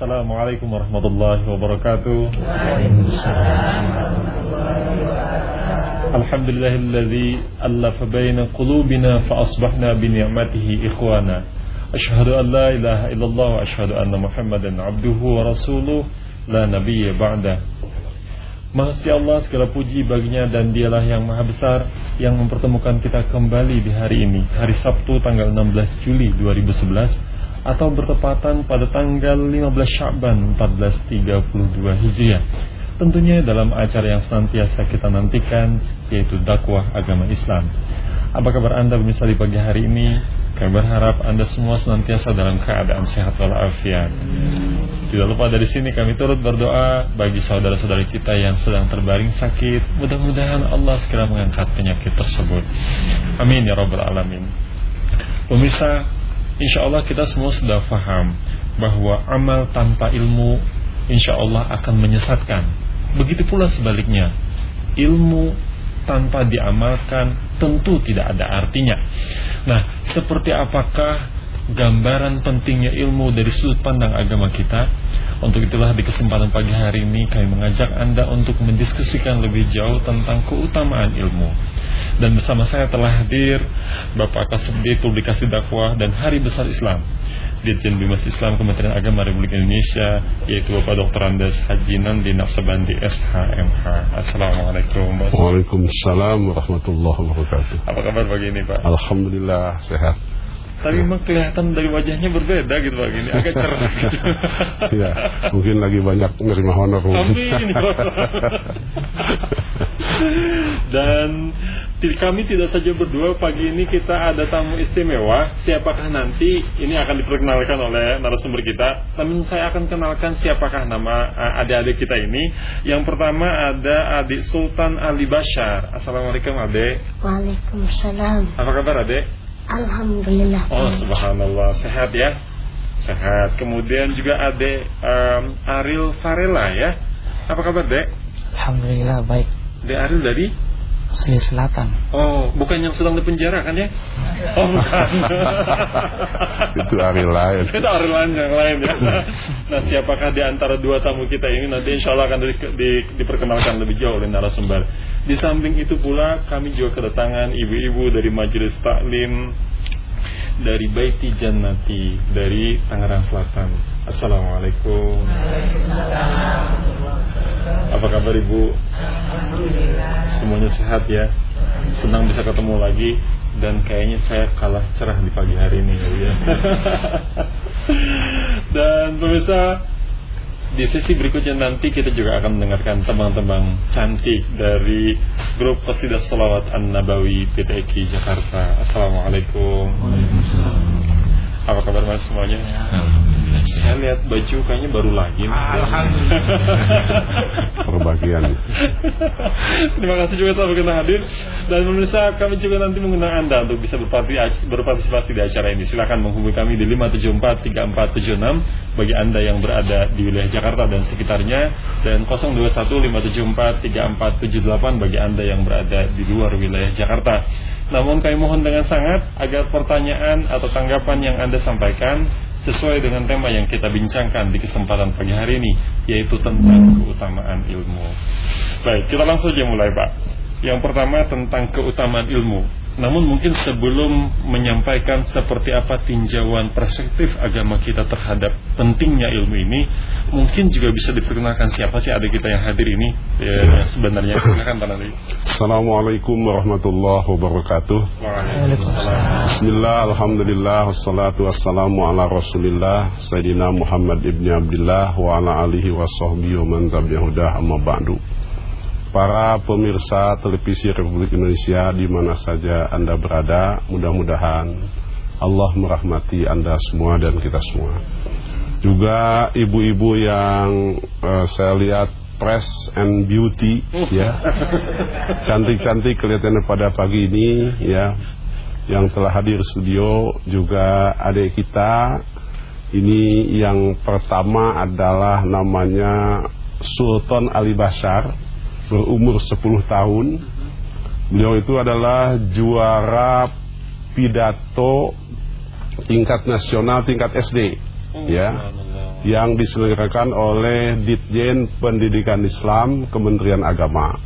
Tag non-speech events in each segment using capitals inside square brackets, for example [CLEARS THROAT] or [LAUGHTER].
Assalamualaikum warahmatullahi wabarakatuh. Alhamdulillahilladzi allafa baina qulubina fa asbahna bi ni'matihi ikhwana. Asyhadu an la ilaha illallah wa asyhadu anna Muhammadan abduhu wa rasuluh la nabiyya ba'da. Masya Allah segala puji baginya dan dialah yang maha besar yang mempertemukan kita kembali di hari ini Hari Sabtu tanggal 16 Juli 2011 Atau bertepatan pada tanggal 15 Syaban 1432 Hijriah Tentunya dalam acara yang senantiasa kita nantikan yaitu dakwah agama Islam Apa kabar Anda pemirsa di pagi hari ini? Kami berharap Anda semua senantiasa dalam keadaan sehat walafiat. Tidak lupa dari sini kami turut berdoa bagi saudara-saudari kita yang sedang terbaring sakit. Mudah-mudahan Allah segera mengangkat penyakit tersebut. Amin ya rabbal alamin. Pemirsa, insya Allah kita semua sudah faham bahwa amal tanpa ilmu insya Allah akan menyesatkan. Begitu pula sebaliknya, ilmu tanpa diamalkan tentu tidak ada artinya. Nah, seperti apakah gambaran pentingnya ilmu dari sudut pandang agama kita? Untuk itulah di kesempatan pagi hari ini kami mengajak Anda untuk mendiskusikan lebih jauh tentang keutamaan ilmu. Dan bersama saya telah hadir Bapak Kasubdi Publikasi Dakwah dan Hari Besar Islam Dirjen Bimas Islam Kementerian Agama Republik Indonesia yaitu Bapak Dr. Andes Haji Nandi Naksabandi SHMH. Assalamualaikum. Waalaikumsalam warahmatullahi wabarakatuh. Apa kabar pagi ini Pak? Alhamdulillah sehat. Tapi memang kelihatan dari wajahnya berbeda gitu Pak ini agak cerah gitu. [LAUGHS] ya, mungkin lagi banyak menerima honor. Amin. [LAUGHS] Dan kami tidak saja berdua pagi ini kita ada tamu istimewa. Siapakah nanti ini akan diperkenalkan oleh narasumber kita. Namun saya akan kenalkan siapakah nama adik-adik kita ini. Yang pertama ada adik Sultan Ali Bashar. Assalamualaikum adik. Waalaikumsalam. Apa kabar adik? Alhamdulillah. Oh subhanallah sehat ya Sehat Kemudian juga ada um, Ariel Varela ya Apa kabar dek? Alhamdulillah baik Dek Ariel dari? Sulawesi Selatan. Oh bukan yang sedang dipenjara kan ya? [LAUGHS] Oh bukan. [LAUGHS] Itu Ariel lain. Itu Ariel lain yang lain ya. [LAUGHS] Nah siapakah di antara dua tamu kita ini? Nanti insya Allah akan di, di, diperkenalkan lebih jauh oleh narasumber. Di samping itu pula kami juga kedatangan ibu-ibu dari Majelis Taklim dari Baiti Jannati dari Tangerang Selatan. Assalamualaikum. Apa kabar Ibu? Semuanya sehat ya. Senang bisa ketemu lagi dan kayaknya saya kalah cerah di pagi hari ini ya. [LAUGHS] dan pemirsa di sesi berikutnya nanti kita juga akan mendengarkan tembang-tembang cantik dari grup Qasidah Salawat An-Nabawi PTQ Jakarta. Assalamualaikum. Apa kabar mas semuanya? Saya lihat baju kayaknya baru lagi. Perbagian. Terima kasih juga telah berkenan hadir dan pemirsa kami juga nanti mengundang anda untuk bisa berpartisipasi di acara ini. Silakan menghubungi kami di 5743476 bagi anda yang berada di wilayah Jakarta dan sekitarnya dan 0215743478 bagi anda yang berada di luar wilayah Jakarta. Namun kami mohon dengan sangat agar pertanyaan atau tanggapan yang Anda sampaikan sesuai dengan tema yang kita bincangkan di kesempatan pagi hari ini yaitu tentang keutamaan ilmu. Baik, kita langsung saja mulai, Pak. Yang pertama tentang keutamaan ilmu. Namun mungkin sebelum menyampaikan seperti apa tinjauan perspektif agama kita terhadap pentingnya ilmu ini, mungkin juga bisa diperkenalkan siapa sih adik kita yang hadir ini ya, sebenarnya. Silakan Pak Nali. Assalamualaikum warahmatullahi wabarakatuh. Waalaikumsalam. Bismillah, Alhamdulillah, wassalatu wassalamu ala rasulillah Sayyidina Muhammad ibn Abdullah Wa ala alihi wa sahbihi wa man tabi'ahudah amma ba'du Para pemirsa televisi Republik Indonesia di mana saja Anda berada, mudah-mudahan Allah merahmati Anda semua dan kita semua. Juga ibu-ibu yang uh, saya lihat press and beauty ya. [LAUGHS] Cantik-cantik kelihatannya pada pagi ini ya. Yang telah hadir studio juga adik kita ini yang pertama adalah namanya Sultan Ali Bashar berumur 10 tahun. Beliau itu adalah juara pidato tingkat nasional tingkat SD, ya. yang diselenggarakan oleh Ditjen Pendidikan Islam Kementerian Agama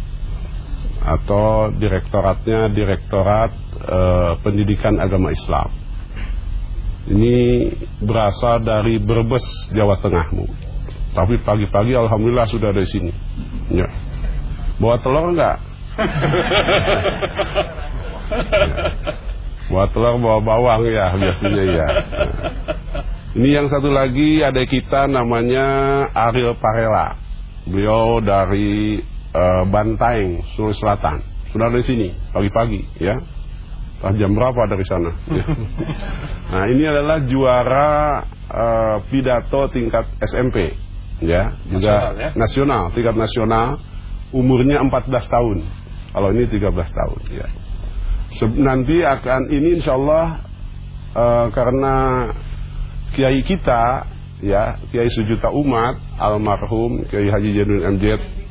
atau direktoratnya Direktorat eh, Pendidikan Agama Islam. Ini berasal dari Brebes, Jawa Tengahmu. Tapi pagi-pagi alhamdulillah sudah ada di sini. Ya. Bawa telur enggak? [LAUGHS] Bawa telur, bawa bawang ya biasanya ya. Ini yang satu lagi ada kita namanya Ariel Parela. Beliau dari uh, Bantaeng, Sulawesi Selatan. Sudah di sini pagi-pagi ya. Entah jam berapa dari sana. Ya. [LAUGHS] Nah ini adalah juara uh, pidato tingkat SMP ya juga Nasional, ya? nasional tingkat nasional umurnya 14 tahun kalau ini 13 tahun ya nanti akan ini insya Allah eh, karena kiai kita ya kiai sejuta umat almarhum kiai Haji Jainuddin MZ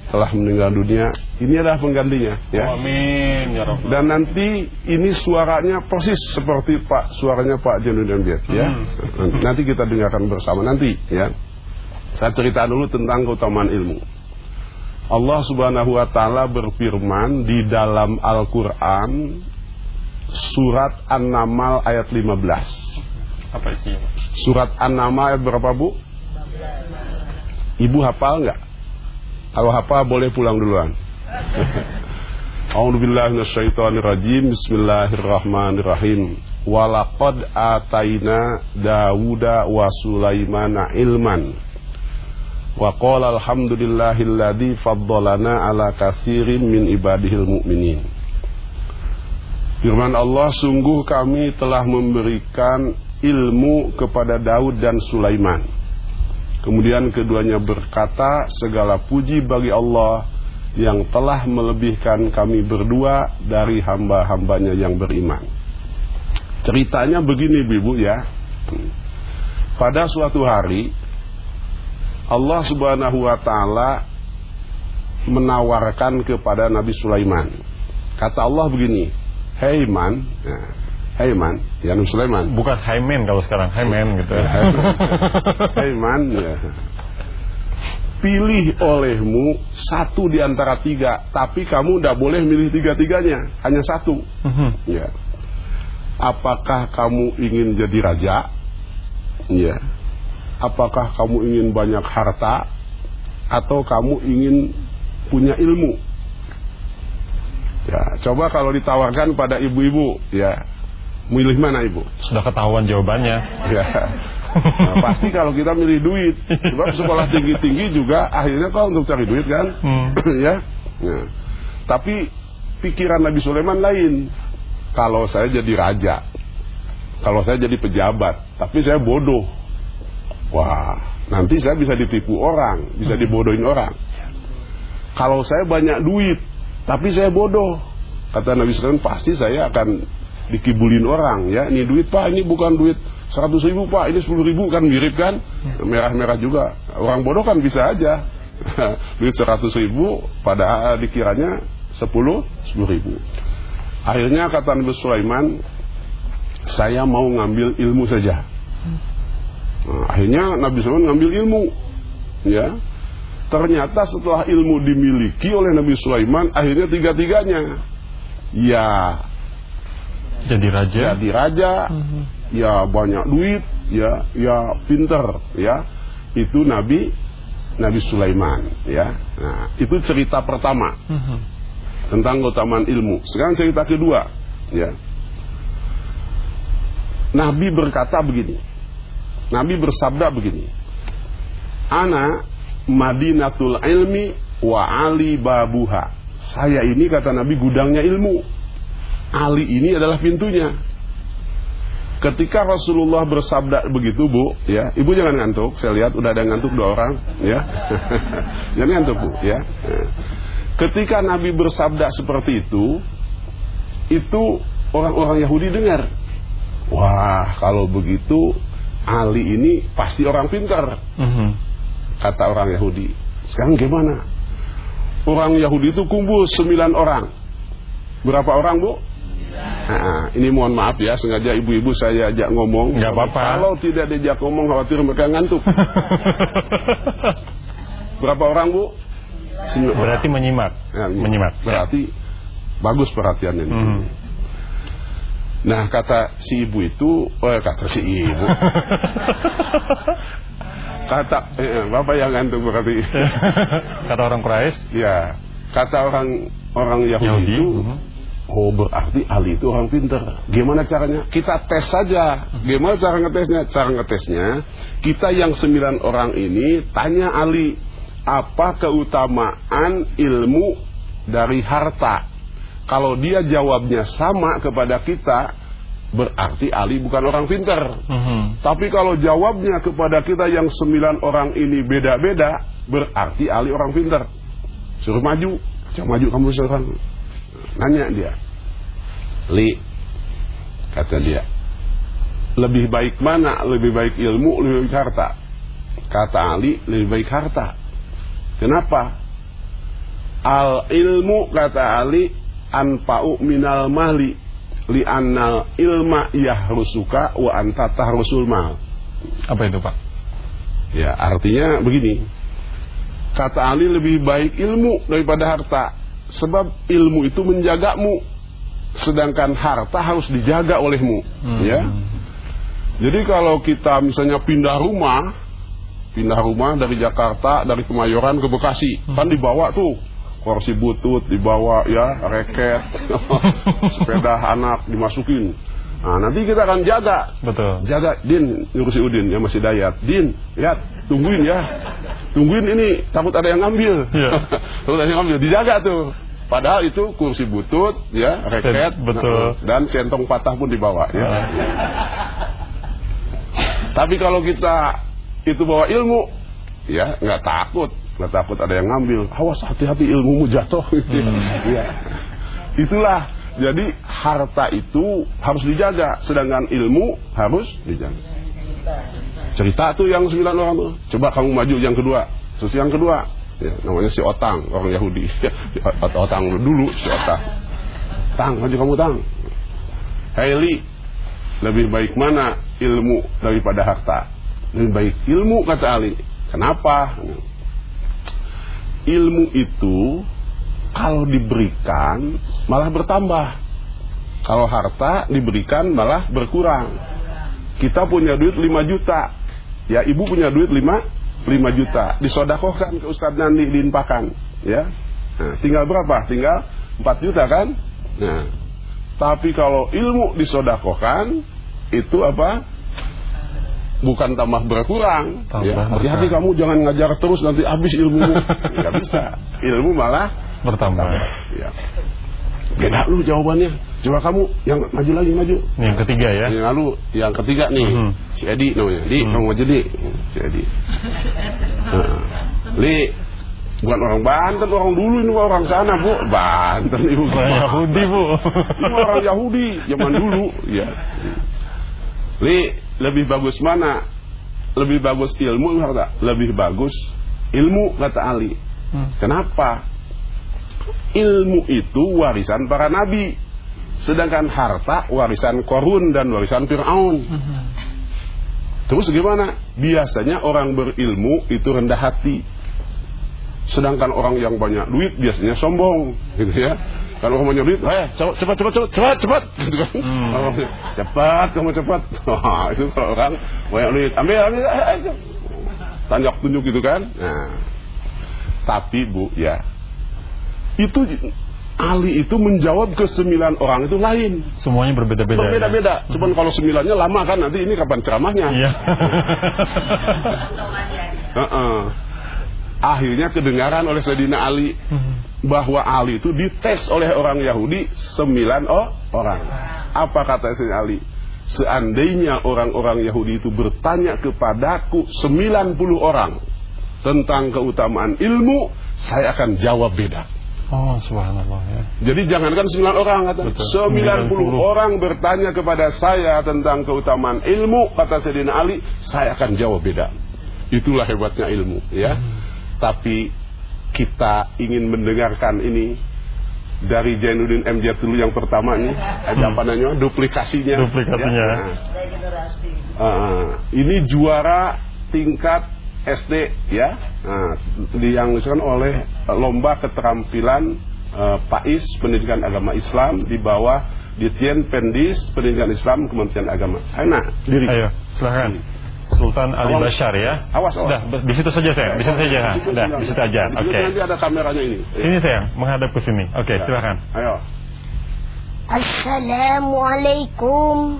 telah meninggal dunia ini adalah penggantinya ya Amin ya Rabbal. dan nanti ini suaranya persis seperti Pak suaranya Pak Jainuddin MZ ya Hmm. nanti kita dengarkan bersama nanti ya saya cerita dulu tentang keutamaan ilmu. Allah Subhanahu wa taala berfirman di dalam Al-Qur'an surat An-Naml ayat 15. Apa isinya? Surat An-Naml ayat berapa, Bu? Ibu hafal nggak? Kalau hafal boleh pulang duluan. [LAUGHS] A'udzubillahi. Bismillahirrahmanirrahim. Walaqad ataina Dawuda wa Sulaimana ilman. Wa qala alhamdulillahilladzi faddalana ala katsirin min ibadihil mu'minin. Firman Allah, sungguh kami telah memberikan ilmu kepada Daud dan Sulaiman. Kemudian keduanya berkata, segala puji bagi Allah yang telah melebihkan kami berdua dari hamba-hambanya yang beriman. Ceritanya begini, Ibu ya. Pada suatu hari, Allah Subhanahu wa taala menawarkan kepada Nabi Sulaiman. Kata Allah begini, "Hei man, nah, hei man, ya Nabi Sulaiman, Bukan Haimen kalau sekarang Haimen gitu. [LAUGHS] man, ya. Pilih olehmu satu di antara tiga, tapi kamu tidak boleh milih tiga-tiganya, hanya satu. Mhm. Ya. Apakah kamu ingin jadi raja? Ya. Apakah kamu ingin banyak harta atau kamu ingin punya ilmu? Ya, coba kalau ditawarkan pada ibu-ibu, ya. Milih mana ibu? Sudah ketahuan jawabannya. Ya. Nah, pasti kalau kita milih duit, sebab sekolah tinggi-tinggi juga akhirnya kau untuk cari duit kan? Hmm. [CLEARS THROAT] ya. Nah, tapi pikiran Nabi Sulaiman lain. Kalau saya jadi raja, kalau saya jadi pejabat, tapi saya bodoh. Wah, nanti saya bisa ditipu orang, bisa dibodohin orang. Kalau saya banyak duit, tapi saya bodoh, kata Nabi Sulaiman pasti saya akan dikibulin orang ya. Ini duit pak, ini bukan duit 100 ribu pak, ini 10 ribu kan mirip kan, merah-merah juga. Orang bodoh kan bisa aja [LAUGHS] duit 100 ribu, pada dikiranya 10 10 ribu. Akhirnya kata Nabi Sulaiman, saya mau ngambil ilmu saja. Nah, akhirnya Nabi Sulaiman ngambil ilmu, ya. Ternyata setelah ilmu dimiliki oleh Nabi Sulaiman, akhirnya tiga-tiganya, ya Jadi raja. jadi raja, ya banyak duit, ya ya pinter, ya itu Nabi Nabi Sulaiman, ya. Nah, itu cerita pertama Mhm. tentang keutamaan ilmu. Sekarang cerita kedua, ya. Nabi berkata begini. Nabi bersabda begini. Ana Madinatul ilmi wa Ali babuha. Saya ini kata Nabi gudangnya ilmu. Ali ini adalah pintunya. Ketika Rasulullah bersabda begitu, Bu, ya, Ibu jangan ngantuk. Saya lihat udah ada ngantuk dua orang, ya. [LAUGHS] jangan ngantuk, Bu, ya. Ketika Nabi bersabda seperti itu, itu orang-orang Yahudi dengar. Wah, kalau begitu Ali ini pasti orang pintar, Mhm. kata orang Yahudi. Sekarang gimana? Orang Yahudi itu kumpul sembilan orang. Berapa orang, Bu? Nah, ini mohon maaf ya, sengaja ibu-ibu saya ajak ngomong. Nggak apa-apa. Kalau tidak diajak ngomong, khawatir mereka ngantuk. [LAUGHS] Berapa orang bu? Sembilan. Berarti menyimak. Ya, menyimak. Berarti bagus perhatian ini. Mhm. Nah kata si ibu itu, oh kata si ibu, [LAUGHS] kata eh, bapak yang ngantuk berarti. [LAUGHS] Kata orang Quraisy. ya, kata orang orang Yahudi, Yahudi. itu, mhm. oh berarti Ali itu orang pinter. Gimana caranya? Kita tes saja. Gimana cara ngetesnya? Cara ngetesnya, kita yang sembilan orang ini tanya Ali, apa keutamaan ilmu dari harta? Kalau dia jawabnya sama kepada kita, berarti Ali bukan orang pinter. Mhm. Tapi kalau jawabnya kepada kita yang sembilan orang ini beda-beda, berarti Ali orang pinter. Suruh maju, coba maju kamu sekarang. Nanya dia, Li, kata dia, lebih baik mana? Lebih baik ilmu, lebih baik harta? Kata Ali, lebih baik harta. Kenapa? Al ilmu kata Ali anfa'u minal mali li annal ilma yahrusuka wa anta tahrusul mal. Apa itu Pak? Ya, artinya begini. Kata Ali lebih baik ilmu daripada harta. Sebab ilmu itu menjagamu. Sedangkan harta harus dijaga olehmu. Hmm. Ya. Jadi kalau kita misalnya pindah rumah, pindah rumah dari Jakarta, dari Kemayoran ke Bekasi, kan dibawa tuh kursi butut, dibawa ya reket, [LAUGHS] sepeda anak dimasukin. Nah, nanti kita akan jaga Betul. jaga Din nyuruh si Udin ya masih dayat Din lihat tungguin ya tungguin ini takut ada yang ngambil Iya. [LAUGHS] takut ada yang ngambil dijaga tuh padahal itu kursi butut ya reket Betul. dan centong patah pun dibawa ya Ah. tapi kalau kita itu bawa ilmu ya nggak takut nggak takut ada yang ngambil. Awas hati-hati ilmumu jatuh. Hmm. ya itulah. Jadi harta itu harus dijaga. Sedangkan ilmu harus dijaga. Cerita tuh yang sembilan orang tuh. Coba kamu maju yang kedua. Terus yang kedua. Ya, namanya si Otang orang Yahudi. [LAUGHS] Otang dulu si Otang. Tang maju kamu Tang. Haili lebih baik mana ilmu daripada harta? Lebih baik ilmu kata Ali. Kenapa ilmu itu kalau diberikan malah bertambah. Kalau harta diberikan malah berkurang. Kita punya duit 5 juta. Ya ibu punya duit 5 5 juta. Disodakohkan ke Ustadz Nandi diinpakan ya. Nah, tinggal berapa? Tinggal 4 juta kan? Nah tapi kalau ilmu disodakohkan itu apa bukan tambah berkurang. Tambah ya hati-hati berkurang. kamu jangan ngajar terus nanti habis ilmumu. [LAUGHS] Nggak bisa. Ilmu malah Bertambah. ya. Beda lu jawabannya. Coba kamu yang maju lagi maju. Yang ketiga ya. yang lalu yang ketiga nih. Mhm. si Edi namanya. Di Hmm. kamu maju di. Si Edi. Heeh. Li bukan orang Banten orang dulu ini orang sana bu. Banten ibu. Orang Yahudi Bu. ini orang Yahudi zaman dulu. Ya. Li lebih bagus mana? Lebih bagus ilmu kata? Lebih bagus ilmu kata Ali. Hmm. kenapa? Ilmu itu warisan para nabi. Sedangkan harta warisan korun dan warisan Fir'aun. Terus gimana? Biasanya orang berilmu itu rendah hati. Sedangkan orang yang banyak duit biasanya sombong gitu ya kalau kamu duit eh cepat cepat cepat cepat cepat cepat. [LAUGHS] Gitu kan. Hmm. Cepat kamu cepat. [LAUGHS] Itu kalau orang banyak duit ambil ambil eh, eh, tanjak tunjuk gitu kan. Nah. Tapi bu ya. Itu Ali itu menjawab ke sembilan orang itu lain. Semuanya berbeda-beda. ya? berbeda-beda cuman kalau sembilannya lama kan nanti ini kapan ceramahnya? Iya. [LAUGHS] Heeh. akhirnya kedengaran oleh Sayyidina Ali bahwa Ali itu dites oleh orang Yahudi sembilan oh, orang. Apa kata Sayyidina Ali? Seandainya orang-orang Yahudi itu bertanya kepadaku 90 orang tentang keutamaan ilmu, saya akan jawab beda. Oh, subhanallah ya. Jadi jangankan 9 orang kata. Betul. 90 90. orang bertanya kepada saya tentang keutamaan ilmu, kata Sayyidina Ali, saya akan jawab beda. Itulah hebatnya ilmu, ya. Tapi kita ingin mendengarkan ini dari Jainuddin MJ dulu yang pertama ini ada apa namanya duplikasinya Duplikasinya. Ya. Nah, uh, ini juara tingkat SD ya nah, yang disebutkan oleh lomba keterampilan uh, PAIS Pendidikan Agama Islam di bawah Ditjen Pendis Pendidikan Islam Kementerian Agama. Ayo, diri. Ayo, silakan. Sultan Ali Awas. Bashar ya. Awas, awas. Sudah, di situ saja saya. Di situ saja. Di situ Sudah, di situ aja. Oke. situ Nanti ada kameranya ini. Sini sayang, menghadap ke sini. Oke, silakan. Ayo. Assalamualaikum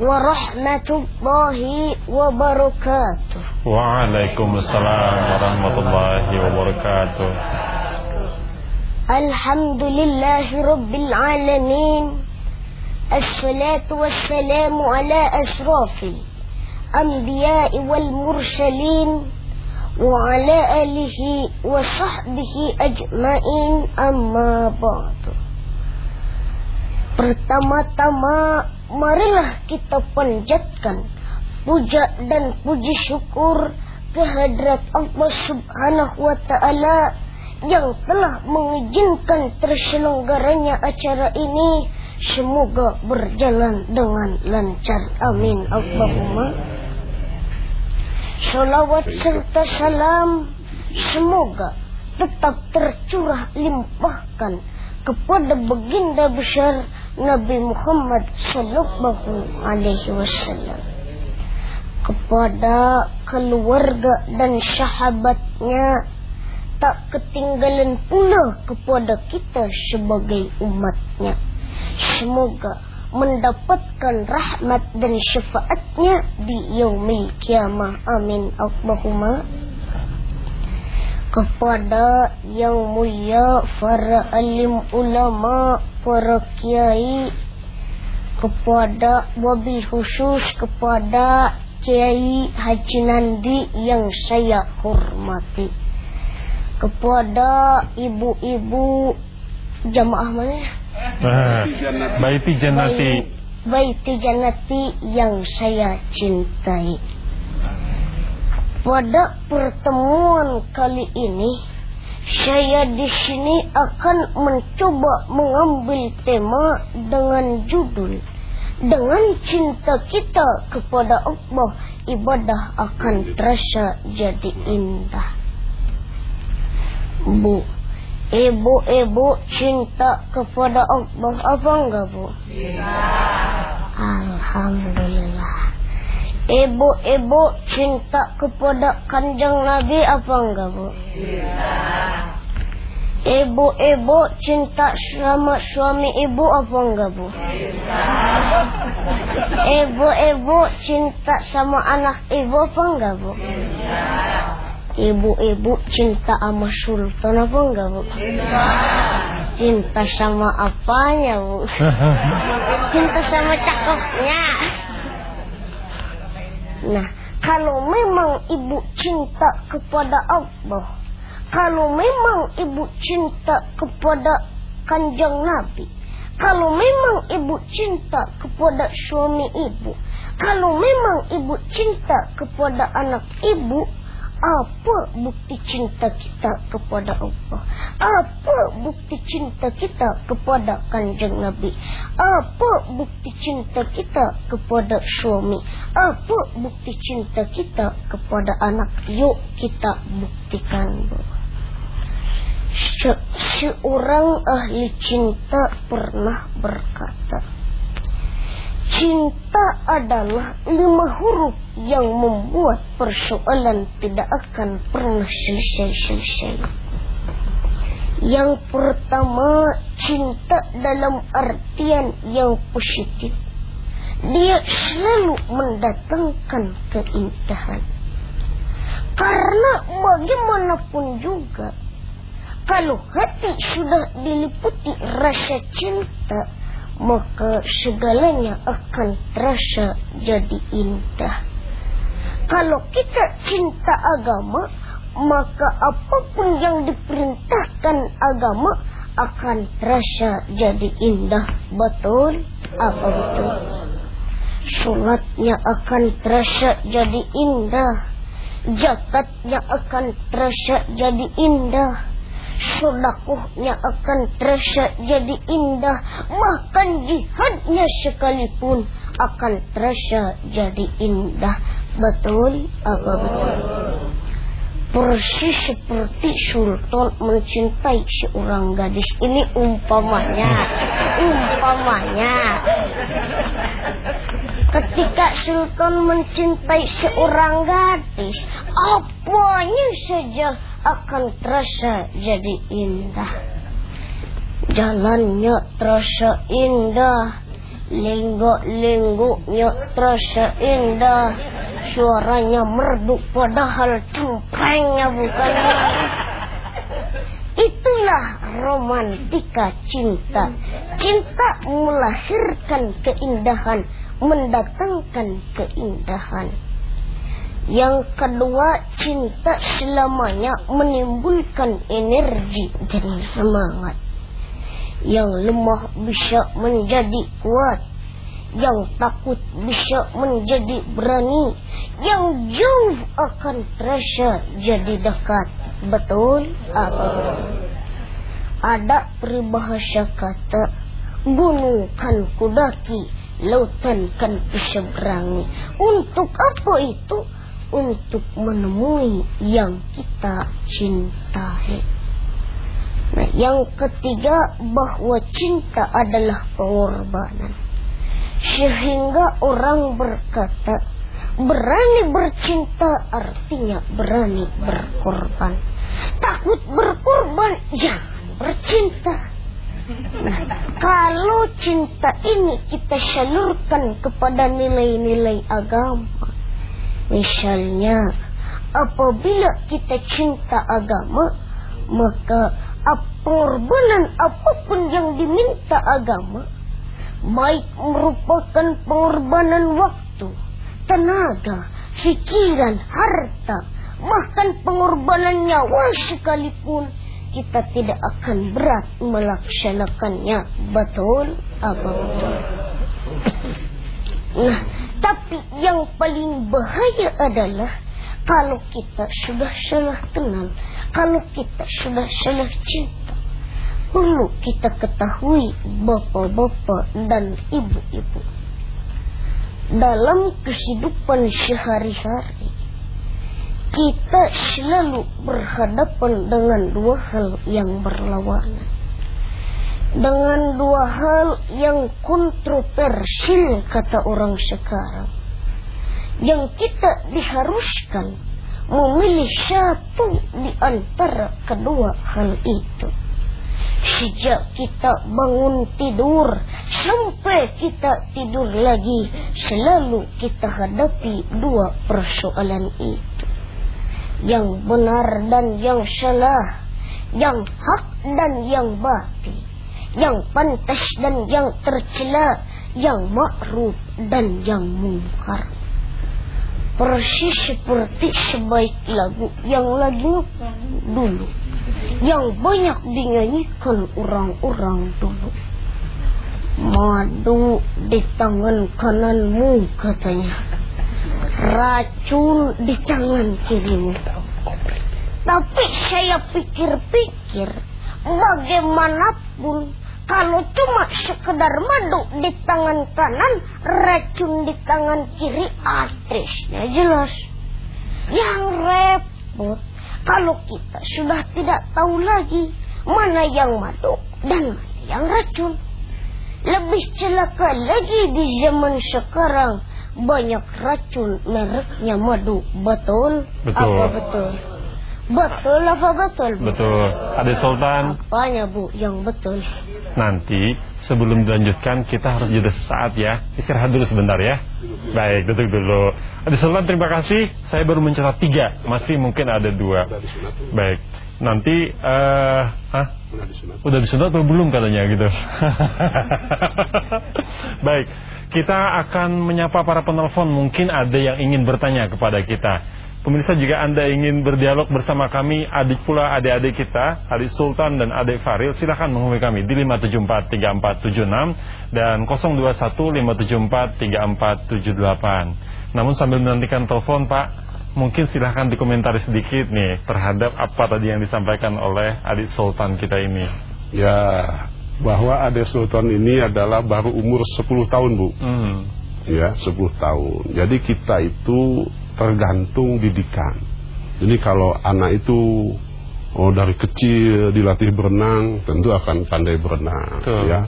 warahmatullahi wabarakatuh. Waalaikumsalam warahmatullahi wabarakatuh. Alhamdulillahi rabbil alamin. Assalatu wassalamu ala asrafil wa ala alihi wa sahbihi ajmain amma ba'du. Pertama-tama marilah kita panjatkan puja dan puji syukur kehadrat Allah Subhanahu wa taala yang telah mengizinkan terselenggaranya acara ini. Semoga berjalan dengan lancar. Amin. Allahumma Salawat serta salam semoga tetap tercurah limpahkan kepada baginda besar Nabi Muhammad sallallahu alaihi wasallam. Kepada keluarga dan sahabatnya tak ketinggalan pula kepada kita sebagai umatnya. Semoga mendapatkan rahmat dan syafaatnya di yaumil kiamah. Amin. Allahumma. Kepada yang mulia para alim ulama, para kiai, kepada wabil khusus kepada Kiai Haji Nandi yang saya hormati, kepada ibu-ibu jamaah mana? Nah, Baiti Jannati. Baiti Janati yang saya cintai. Pada pertemuan kali ini, saya di sini akan mencoba mengambil tema dengan judul Dengan cinta kita kepada Allah, ibadah akan terasa jadi indah. Bu, ibu-ibu cinta kepada Allah apa enggak, Bu? Alhamdulillah. Ibu-ibu cinta kepada kanjeng Nabi apa enggak bu? Ibu-ibu cinta sama suami ibu apa enggak bu? Ibu-ibu cinta sama anak ibu apa enggak bu? Ibu-ibu cinta sama sultan apa enggak bu? Cinta sama apanya bu? [LAUGHS] Cinta sama cakepnya. Nah, kalau memang ibu cinta kepada Allah, kalau memang ibu cinta kepada kanjeng Nabi, kalau memang ibu cinta kepada suami ibu, kalau memang ibu cinta kepada anak ibu, apa bukti cinta kita kepada Allah? Apa bukti cinta kita kepada kanjeng Nabi? Apa bukti cinta kita kepada suami? Apa bukti cinta kita kepada anak? Yuk kita buktikan. Bu. Se seorang ahli cinta pernah berkata, Cinta adalah lima huruf yang membuat persoalan tidak akan pernah selesai-selesai. Yang pertama, cinta dalam artian yang positif. Dia selalu mendatangkan keindahan. Karena bagaimanapun juga, kalau hati sudah diliputi rasa cinta, maka segalanya akan terasa jadi indah. Kalau kita cinta agama, maka apa pun yang diperintahkan agama akan terasa jadi indah. Betul? Apa betul? Sholatnya akan terasa jadi indah. Zakatnya akan terasa jadi indah. Sodakohnya akan terasa jadi indah Bahkan jihadnya sekalipun akan terasa jadi indah Betul? Apa betul? Persis seperti sultan mencintai seorang gadis Ini umpamanya Umpamanya Ketika sultan mencintai seorang gadis Apanya saja akan terasa jadi indah. Jalannya terasa indah. Linggo-linggonya terasa indah. Suaranya merdu padahal cemprengnya bukan. Itulah romantika cinta. Cinta melahirkan keindahan Mendatangkan keindahan Yang kedua cinta selamanya menimbulkan energi dan semangat yang lemah bisa menjadi kuat Yang takut bisa menjadi berani Yang jauh akan terasa jadi dekat Betul? Apa? Ada peribahasa kata Gunung kan kudaki Lautan kan kuseberangi Untuk apa itu? Untuk menemui yang kita cintai Nah, yang ketiga bahwa cinta adalah pengorbanan. Sehingga orang berkata, berani bercinta artinya berani berkorban. Takut berkorban, jangan bercinta. Nah, kalau cinta ini kita salurkan kepada nilai-nilai agama. Misalnya, apabila kita cinta agama, maka pengorbanan apa pun yang diminta agama baik merupakan pengorbanan waktu, tenaga, pikiran, harta, bahkan pengorbanan nyawa sekalipun kita tidak akan berat melaksanakannya. Betul? Apa betul? Nah, tapi yang paling bahaya adalah kalau kita sudah salah kenal kalau kita sudah salah cinta, perlu kita ketahui bapak-bapak dan ibu-ibu. Dalam kehidupan sehari-hari, kita selalu berhadapan dengan dua hal yang berlawanan. Dengan dua hal yang kontroversial kata orang sekarang. Yang kita diharuskan memilih satu di antara kedua hal itu. Sejak kita bangun tidur sampai kita tidur lagi, selalu kita hadapi dua persoalan itu. Yang benar dan yang salah, yang hak dan yang batil, yang pantas dan yang tercela, yang ma'ruf dan yang mungkar. Persis seperti sebaik lagu yang lagi dulu yang banyak dinyanyikan orang-orang dulu. Madu di tangan kananmu katanya. Racun di tangan kirimu. Tapi saya pikir-pikir bagaimanapun kalau cuma sekedar madu di tangan kanan, racun di tangan kiri, artisnya jelas. Yang repot, kalau kita sudah tidak tahu lagi mana yang madu dan mana yang racun. Lebih celaka lagi di zaman sekarang banyak racun mereknya madu. Betul? Betul. Apa betul? Betul apa betul? Bu? Betul. Ada Sultan. Apanya bu yang betul? Nanti sebelum dilanjutkan kita harus jeda sesaat ya. Istirahat dulu sebentar ya. Baik, duduk dulu. Ada Sultan terima kasih. Saya baru mencatat tiga. Masih mungkin ada dua. Baik. Nanti uh, hah? Udah disunat atau belum katanya gitu. [LAUGHS] Baik. Kita akan menyapa para penelpon. Mungkin ada yang ingin bertanya kepada kita. Pemirsa juga Anda ingin berdialog bersama kami, adik pula adik-adik kita, adik Sultan dan adik Faril, silahkan menghubungi kami di 5743476 dan 021 5743478. Namun sambil menantikan telepon Pak, Mungkin silahkan dikomentari sedikit nih terhadap apa tadi yang disampaikan oleh adik sultan kita ini. Ya, bahwa adik sultan ini adalah baru umur 10 tahun, Bu. Hmm. Ya, 10 tahun. Jadi kita itu tergantung didikan. Jadi kalau anak itu oh dari kecil dilatih berenang, tentu akan pandai berenang, Betul. ya.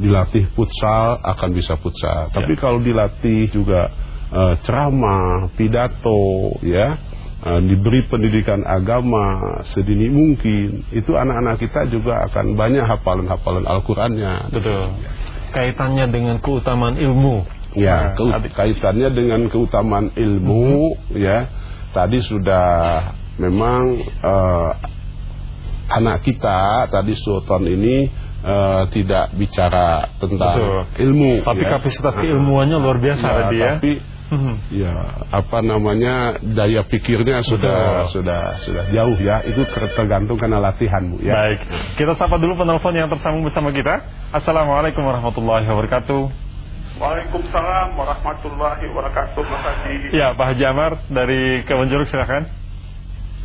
Dilatih futsal akan bisa futsal. Tapi kalau dilatih juga eh, ceramah, pidato, ya, eh, diberi pendidikan agama sedini mungkin, itu anak-anak kita juga akan banyak hafalan-hafalan Al-Qur'annya. Betul. Kaitannya dengan keutamaan ilmu. Ya, Nah, adik- kaitannya dengan keutamaan ilmu, ya. Tadi sudah memang eh, anak kita tadi Sultan ini eh, tidak bicara tentang Betul. ilmu. Tapi ya. kapasitas keilmuannya luar biasa Ya, tadi ya. Tapi Mhm. ya apa namanya daya pikirnya sudah Betul. sudah sudah jauh ya. Itu ter- tergantung karena latihanmu ya. Baik, kita sapa dulu penelpon yang tersambung bersama kita. Assalamualaikum warahmatullahi wabarakatuh. Waalaikumsalam warahmatullahi wabarakatuh Mas Haji Ya, Pak Haji Amar dari Kebon Jeruk silakan.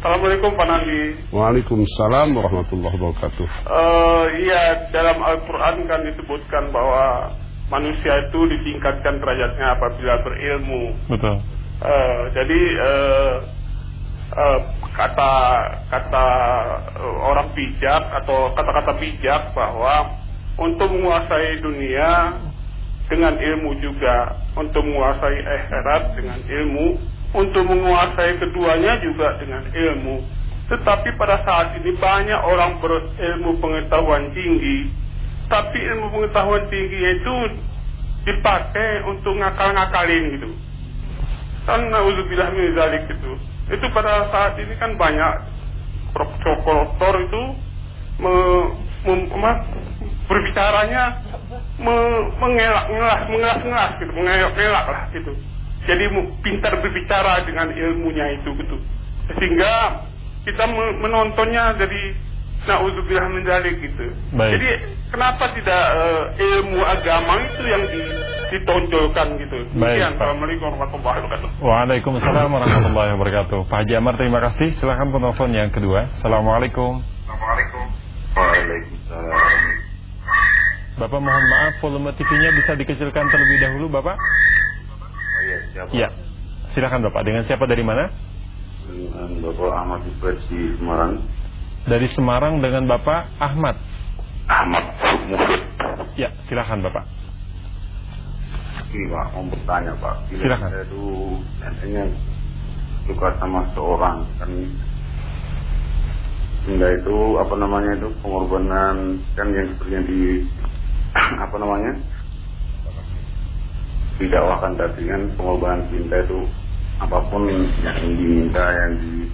Assalamualaikum Pak Nandi Waalaikumsalam warahmatullahi wabarakatuh. Eh, Iya dalam Al-Quran kan disebutkan bahwa manusia itu ditingkatkan derajatnya apabila berilmu Betul. Eh, Jadi eh, eh, kata kata orang bijak atau kata-kata bijak bahwa untuk menguasai dunia dengan ilmu juga untuk menguasai akhirat dengan ilmu untuk menguasai keduanya juga dengan ilmu. Tetapi pada saat ini banyak orang berilmu pengetahuan tinggi. Tapi ilmu pengetahuan tinggi itu dipakai untuk ngakal-ngakalin gitu. Kan nauzubillah min zalik gitu itu pada saat ini kan banyak koruptor itu me, mem- apa, berbicaranya me- mengelak-ngelak mengelas-ngelas gitu mengelak-ngelak lah gitu jadi pintar berbicara dengan ilmunya itu gitu sehingga kita me- menontonnya dari nauzubillah min gitu Baik. jadi kenapa tidak eh, ilmu agama itu yang di- ditonjolkan gitu Baik. Assalamualaikum warahmatullahi wabarakatuh Waalaikumsalam warahmatullahi wabarakatuh. Pak Haji Amar terima kasih. Silakan penelpon yang kedua. Assalamualaikum. Waalaikumsalam. Bapak mohon maaf volume TV-nya bisa dikecilkan terlebih dahulu, Bapak? Oh iya, siapa? Iya. Silakan Bapak. Dengan siapa dari mana? Dengan Bapak Ahmad Ibad di Semarang. Dari Semarang dengan Bapak Ahmad. Ahmad Mufid. Ya, silakan Bapak. Ini Pak, mau bertanya Pak. Bila Silakan. Saya itu nantinya suka sama seorang kan hingga itu apa namanya itu pengorbanan kan yang sepertinya di [CLEARS THROAT] apa namanya didakwakan tadi kan pengorbanan cinta itu apa pun yang diminta yang di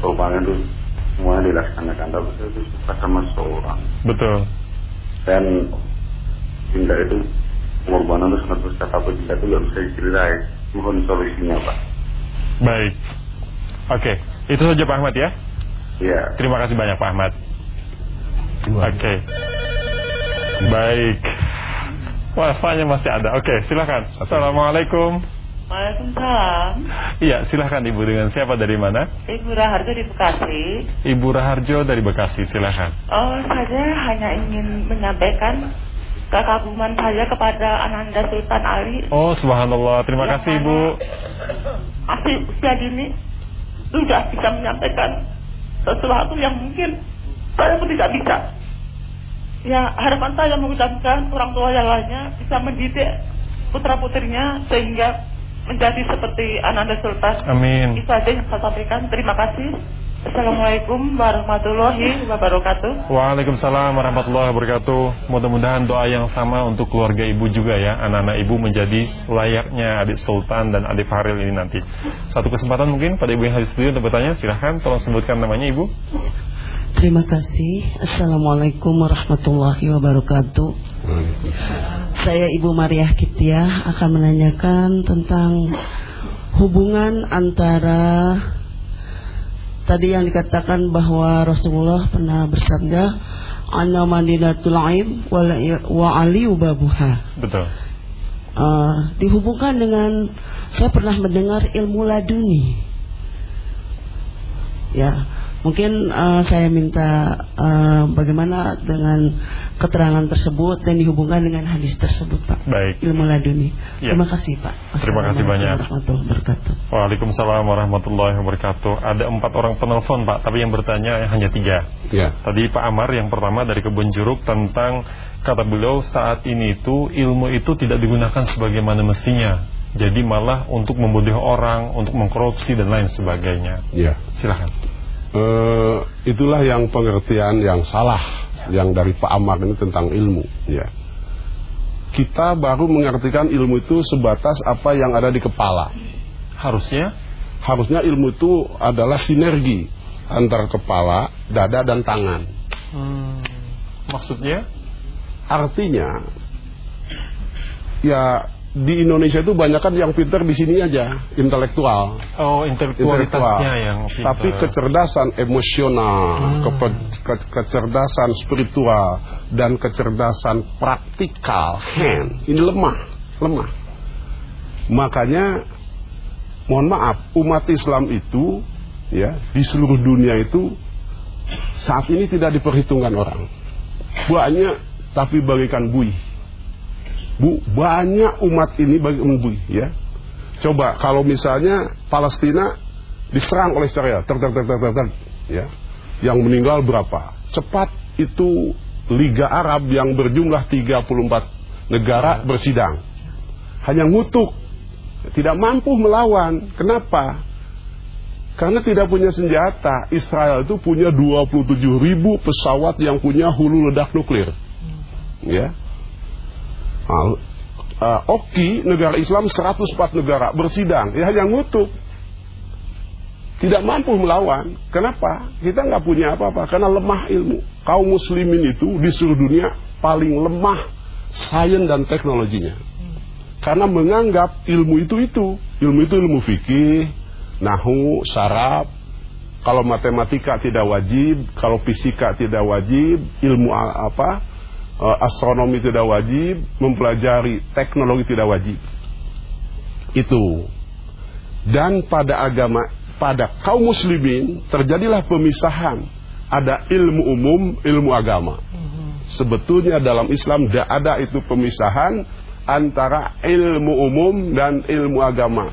korbankan itu semuanya dilaksanakan tapi saya itu suka sama seorang Betul. dan cinta itu pengorbanan itu sangat besar tapi cinta itu nggak bisa diceritain mohon solusinya pak Baik. Oke, itu saja Pak Ahmad ya. ya Terima kasih banyak Pak Ahmad. Oke. Baik. Wifi-nya masih ada. Oke, silakan. Assalamualaikum. Waalaikumsalam. Iya, silakan Ibu dengan siapa dari mana? Ibu Raharjo di Bekasi. Ibu Raharjo dari Bekasi, silakan. Oh, saya hanya ingin menyampaikan kekaguman saya kepada Ananda Sultan Ali. Oh, subhanallah. Terima Yang kasih Ibu. Masih usia dini sudah bisa menyampaikan sesuatu yang mungkin saya pun tidak bisa. Ya, harapan saya mudah-mudahan orang tua yang lainnya bisa mendidik putra-putrinya sehingga menjadi seperti Ananda Sultan. Amin. Itu aja yang saya sampaikan. Terima kasih. Assalamualaikum warahmatullahi wabarakatuh. Waalaikumsalam warahmatullahi wabarakatuh. Mudah-mudahan doa yang sama untuk keluarga ibu juga ya. Anak-anak ibu menjadi layaknya adik Sultan dan adik Faril ini nanti. Satu kesempatan mungkin pada ibu yang hadir studio untuk bertanya. Silahkan tolong sebutkan namanya ibu. Terima kasih. Assalamualaikum warahmatullahi wabarakatuh. Saya Ibu Maria Kitia akan menanyakan tentang hubungan antara tadi yang dikatakan bahwa Rasulullah pernah bersabda Ana madinatul aib wa aliyu babuha. Betul. uh, dihubungkan dengan saya pernah mendengar ilmu laduni. Ya, mungkin uh, saya minta uh, bagaimana dengan keterangan tersebut dan dihubungkan dengan hadis tersebut, Pak. Baik. Ilmu laduni. Ya. Terima kasih, Pak. Terima kasih banyak. Warahmatullahi wabarakatuh. Waalaikumsalam warahmatullahi wabarakatuh. Ada empat orang penelpon Pak, tapi yang bertanya hanya tiga. Ya. Tadi Pak Amar yang pertama dari Kebun Jeruk tentang kata beliau saat ini itu ilmu itu tidak digunakan sebagaimana mestinya. Jadi malah untuk membodohi orang, untuk mengkorupsi dan lain sebagainya. Ya. Silahkan. Eh, itulah yang pengertian yang salah yang dari Pak Amar ini tentang ilmu ya. Kita baru mengartikan ilmu itu sebatas apa yang ada di kepala. Harusnya? Harusnya ilmu itu adalah sinergi antara kepala dada dan tangan. Hmm, maksudnya? Artinya ya di Indonesia itu banyak kan yang pinter di sini aja intelektual oh intelektualitasnya yang pintar. tapi kecerdasan emosional, Hmm. kepe- ke- kecerdasan spiritual dan kecerdasan praktikal hand ini lemah, lemah. Makanya mohon maaf, umat Islam itu ya di seluruh dunia itu saat ini tidak diperhitungkan orang. Banyak tapi bagikan bui. Bu, banyak umat ini bagikan bui ya. Coba kalau misalnya Palestina diserang oleh Israel, ter, ter, ter, ter, ter, ter, ya. Yang meninggal berapa? Cepat itu Liga Arab yang berjumlah 34 negara bersidang. Hanya ngutuk, tidak mampu melawan. Kenapa? Karena tidak punya senjata. Israel itu punya 27 ribu pesawat yang punya hulu ledak nuklir. Ya. Uh, Oki negara Islam 104 negara bersidang. Ya hanya ngutuk tidak mampu melawan. Kenapa? Kita nggak punya apa-apa. Karena lemah ilmu. Kaum muslimin itu di seluruh dunia paling lemah sains dan teknologinya. Karena menganggap ilmu itu itu. Ilmu itu ilmu fikih nahu saraf. Kalau matematika tidak wajib kalau fisika tidak wajib ilmu apa Eh, astronomi tidak wajib, mempelajari teknologi tidak wajib. Itu. Dan pada agama, pada kaum muslimin terjadilah pemisahan. Ada ilmu umum, ilmu agama. Sebetulnya dalam Islam tidak ada itu pemisahan antara ilmu umum dan ilmu agama.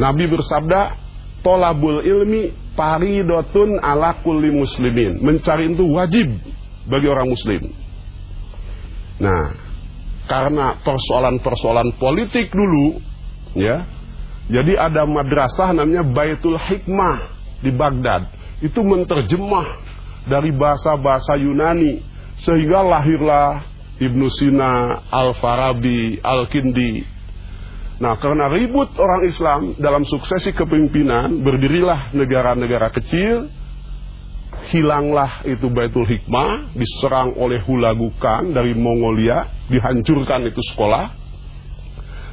Nabi bersabda, tolabul ilmi paridotun ala kulli muslimin. Mencari itu wajib bagi orang muslim. Nah, karena persoalan-persoalan politik dulu, ya, jadi ada madrasah namanya Baitul Hikmah di Baghdad. Itu menterjemah dari bahasa-bahasa Yunani sehingga lahirlah Ibnu Sina, Al-Farabi, Al-Kindi. Nah, karena ribut orang Islam dalam suksesi kepemimpinan, berdirilah negara-negara kecil hilanglah itu Baitul Hikmah, diserang oleh Hulagukan dari Mongolia, dihancurkan itu sekolah.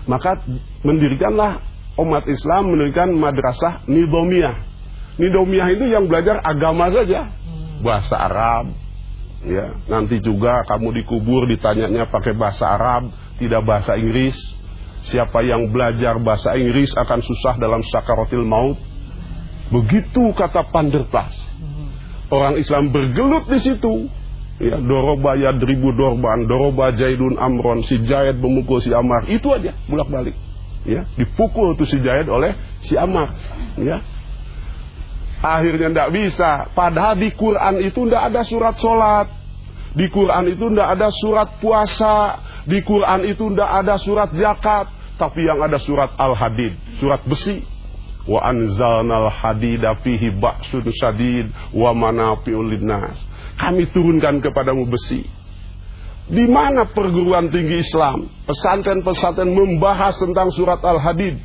Maka mendirikanlah umat Islam mendirikan madrasah Nidomiyah. Nidomiyah itu yang belajar agama saja, bahasa Arab. Ya, nanti juga kamu dikubur ditanyanya pakai bahasa Arab, tidak bahasa Inggris. Siapa yang belajar bahasa Inggris akan susah dalam sakaratil maut. Begitu kata Panderplas orang Islam bergelut di situ. Ya, doroba yadribu dorban, doroba jaidun amron, si Jaid memukul si Amar, itu aja bolak-balik. Ya, dipukul tuh si Jaid oleh si Amar. Ya. Akhirnya tidak bisa. Padahal di Quran itu tidak ada surat sholat. Di Quran itu tidak ada surat puasa. Di Quran itu tidak ada surat zakat. Tapi yang ada surat Al-Hadid, surat besi wa anzalnal hadida fihi ba'sun sadid wa manafi'un linnas. Kami turunkan kepadamu besi. Di mana perguruan tinggi Islam, pesantren-pesantren membahas tentang surat Al-Hadid.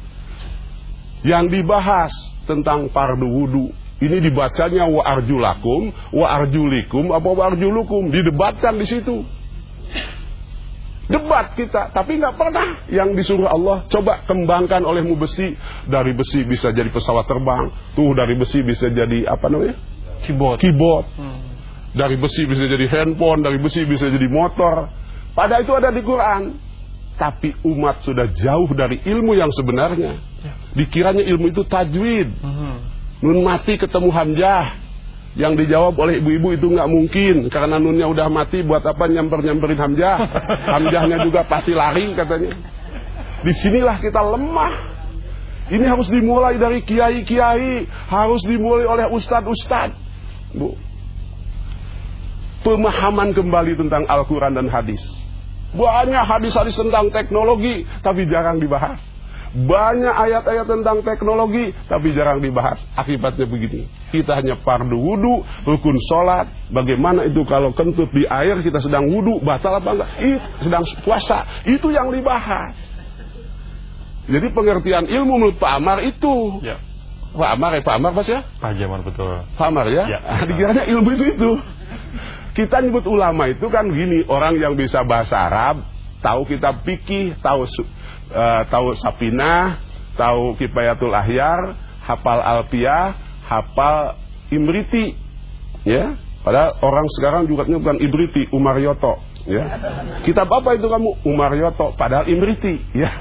Yang dibahas tentang fardu wudu. Ini dibacanya wa arjulakum, wa arjulikum, apa wa arjulukum. Didebatkan di situ. Debat kita, tapi nggak pernah yang disuruh Allah coba kembangkan olehmu besi. Dari besi bisa jadi pesawat terbang, tuh dari besi bisa jadi apa namanya? keyboard. Keyboard. Dari besi bisa jadi handphone, dari besi bisa jadi motor. Pada itu ada di Quran. tapi umat sudah jauh dari ilmu yang sebenarnya. Dikiranya ilmu itu tajwid. Mhm. Nun mati ketemu hamzah. Yang dijawab oleh ibu-ibu itu nggak mungkin karena nunnya udah mati buat apa nyamper nyamperin hamzah? [LAUGHS] Hamzahnya juga pasti lari katanya. Di sinilah kita lemah. Ini harus dimulai dari kiai-kiai, harus dimulai oleh ustadz-ustadz. Bu, pemahaman kembali tentang Al-Quran dan hadis. Banyak hadis-hadis tentang teknologi, tapi jarang dibahas. Banyak ayat-ayat tentang teknologi, tapi jarang dibahas. Akibatnya begini, kita hanya fardu wudhu, rukun sholat. Bagaimana itu kalau kentut di air, kita sedang wudhu, batal apa enggak? Itu sedang puasa, itu yang dibahas. Jadi pengertian ilmu menurut Pak Amar itu. Ya. Pak Amar ya, Pak Amar pas ya? Pak Jamal betul. Pak Amar ya? Ya. [LAUGHS] Dikiranya ilmu itu itu. Kita nyebut ulama itu kan gini, orang yang bisa bahasa Arab, tahu kitab fikih, tahu eh, tahu Sapinah, tahu Kifayatul Ahyar, hafal Alpiyah, hafal Imriti. Ya. Padahal orang sekarang juga bukan Ibriti, Umar Yoto. Ya. Kitab apa itu kamu? Umar Yoto, padahal Imriti. Ya.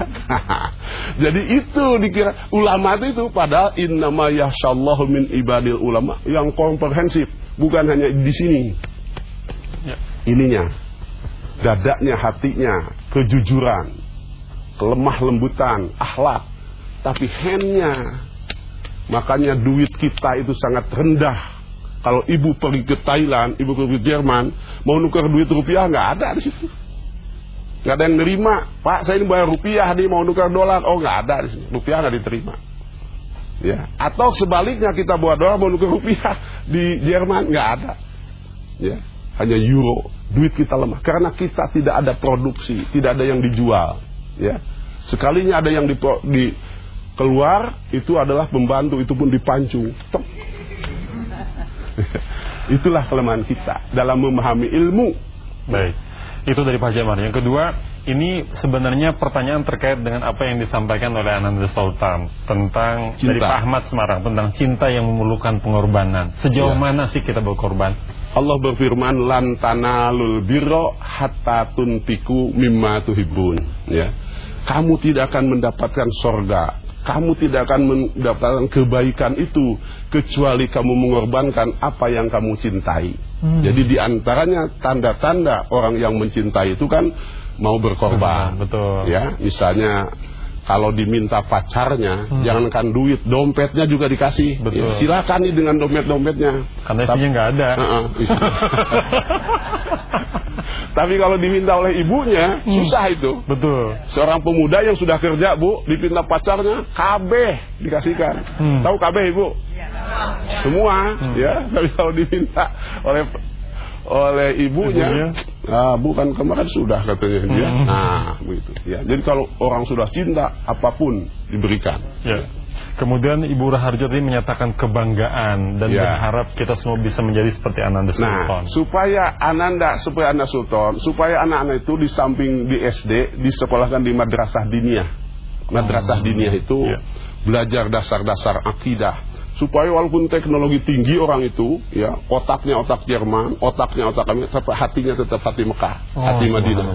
[LAUGHS] Jadi itu dikira ulama itu, itu padahal innama yahsyallahu min ibadil ulama yang komprehensif, bukan hanya di sini. Ya. Ininya, dadanya, hatinya, kejujuran, kelemah lembutan, akhlak, tapi handnya. Makanya duit kita itu sangat rendah. Kalau ibu pergi ke Thailand, ibu pergi ke Jerman, mau nuker duit rupiah nggak ada di situ. Nggak ada yang nerima. Pak, saya ini bayar rupiah nih mau nuker dolar. Oh nggak ada di sini. Rupiah nggak diterima. Ya. Atau sebaliknya kita bawa dolar mau nuker rupiah di Jerman nggak ada. Ya. Hanya euro. Duit kita lemah karena kita tidak ada produksi, tidak ada yang dijual. Ya. Sekalinya ada yang dipro- di keluar itu adalah pembantu itu pun dipancung. Tok. [LAUGHS] Itulah kelemahan kita dalam memahami ilmu. Baik. Itu dari Pak Jamal. Yang kedua, ini sebenarnya pertanyaan terkait dengan apa yang disampaikan oleh Ananda Sultan tentang Cinta. dari Pak Ahmad Semarang tentang cinta yang memerlukan pengorbanan. Sejauh Ya. mana sih kita berkorban? Allah berfirman lan tanalul birro hatta tuntiku mimma tuhibbun ya. Kamu tidak akan mendapatkan sorga Kamu tidak akan mendapatkan kebaikan itu Kecuali kamu mengorbankan apa yang kamu cintai Hmm. Jadi di antaranya tanda-tanda orang yang mencintai itu kan Mau berkorban Hmm, betul. Ya, misalnya kalau diminta pacarnya, Hmm. jangankan duit, dompetnya juga dikasih. Betul. Ya, silakan nih dengan dompet-dompetnya. Karena Tapi- isinya nggak ada. Heeh, isi- [LAUGHS] [LAUGHS] Tapi kalau diminta oleh ibunya, Hmm. susah itu. Betul. Seorang pemuda yang sudah kerja, Bu, dipinta pacarnya, KB dikasihkan. Hmm. Tahu KB, Ibu? Semua, Hmm. ya. [LAUGHS] Tapi kalau diminta oleh oleh ibunya, Ibunya? ah, bukan kemarin sudah katanya dia. Hmm. Nah, begitu. Ya, jadi kalau orang sudah cinta, apa pun diberikan. Ya. Kemudian Ibu Raharjo tadi menyatakan kebanggaan dan Ya. berharap kita semua bisa menjadi seperti Ananda Sultan. Nah, supaya Ananda, supaya Anda Sultan, supaya anak-anak itu di samping di SD disekolahkan di madrasah diniyah. Madrasah diniyah itu Iya. belajar dasar-dasar akidah. Supaya walaupun teknologi tinggi orang itu, ya otaknya otak Jerman, otaknya otak Amerika, tapi hatinya tetap hati Mekah, Oh, hati Madinah.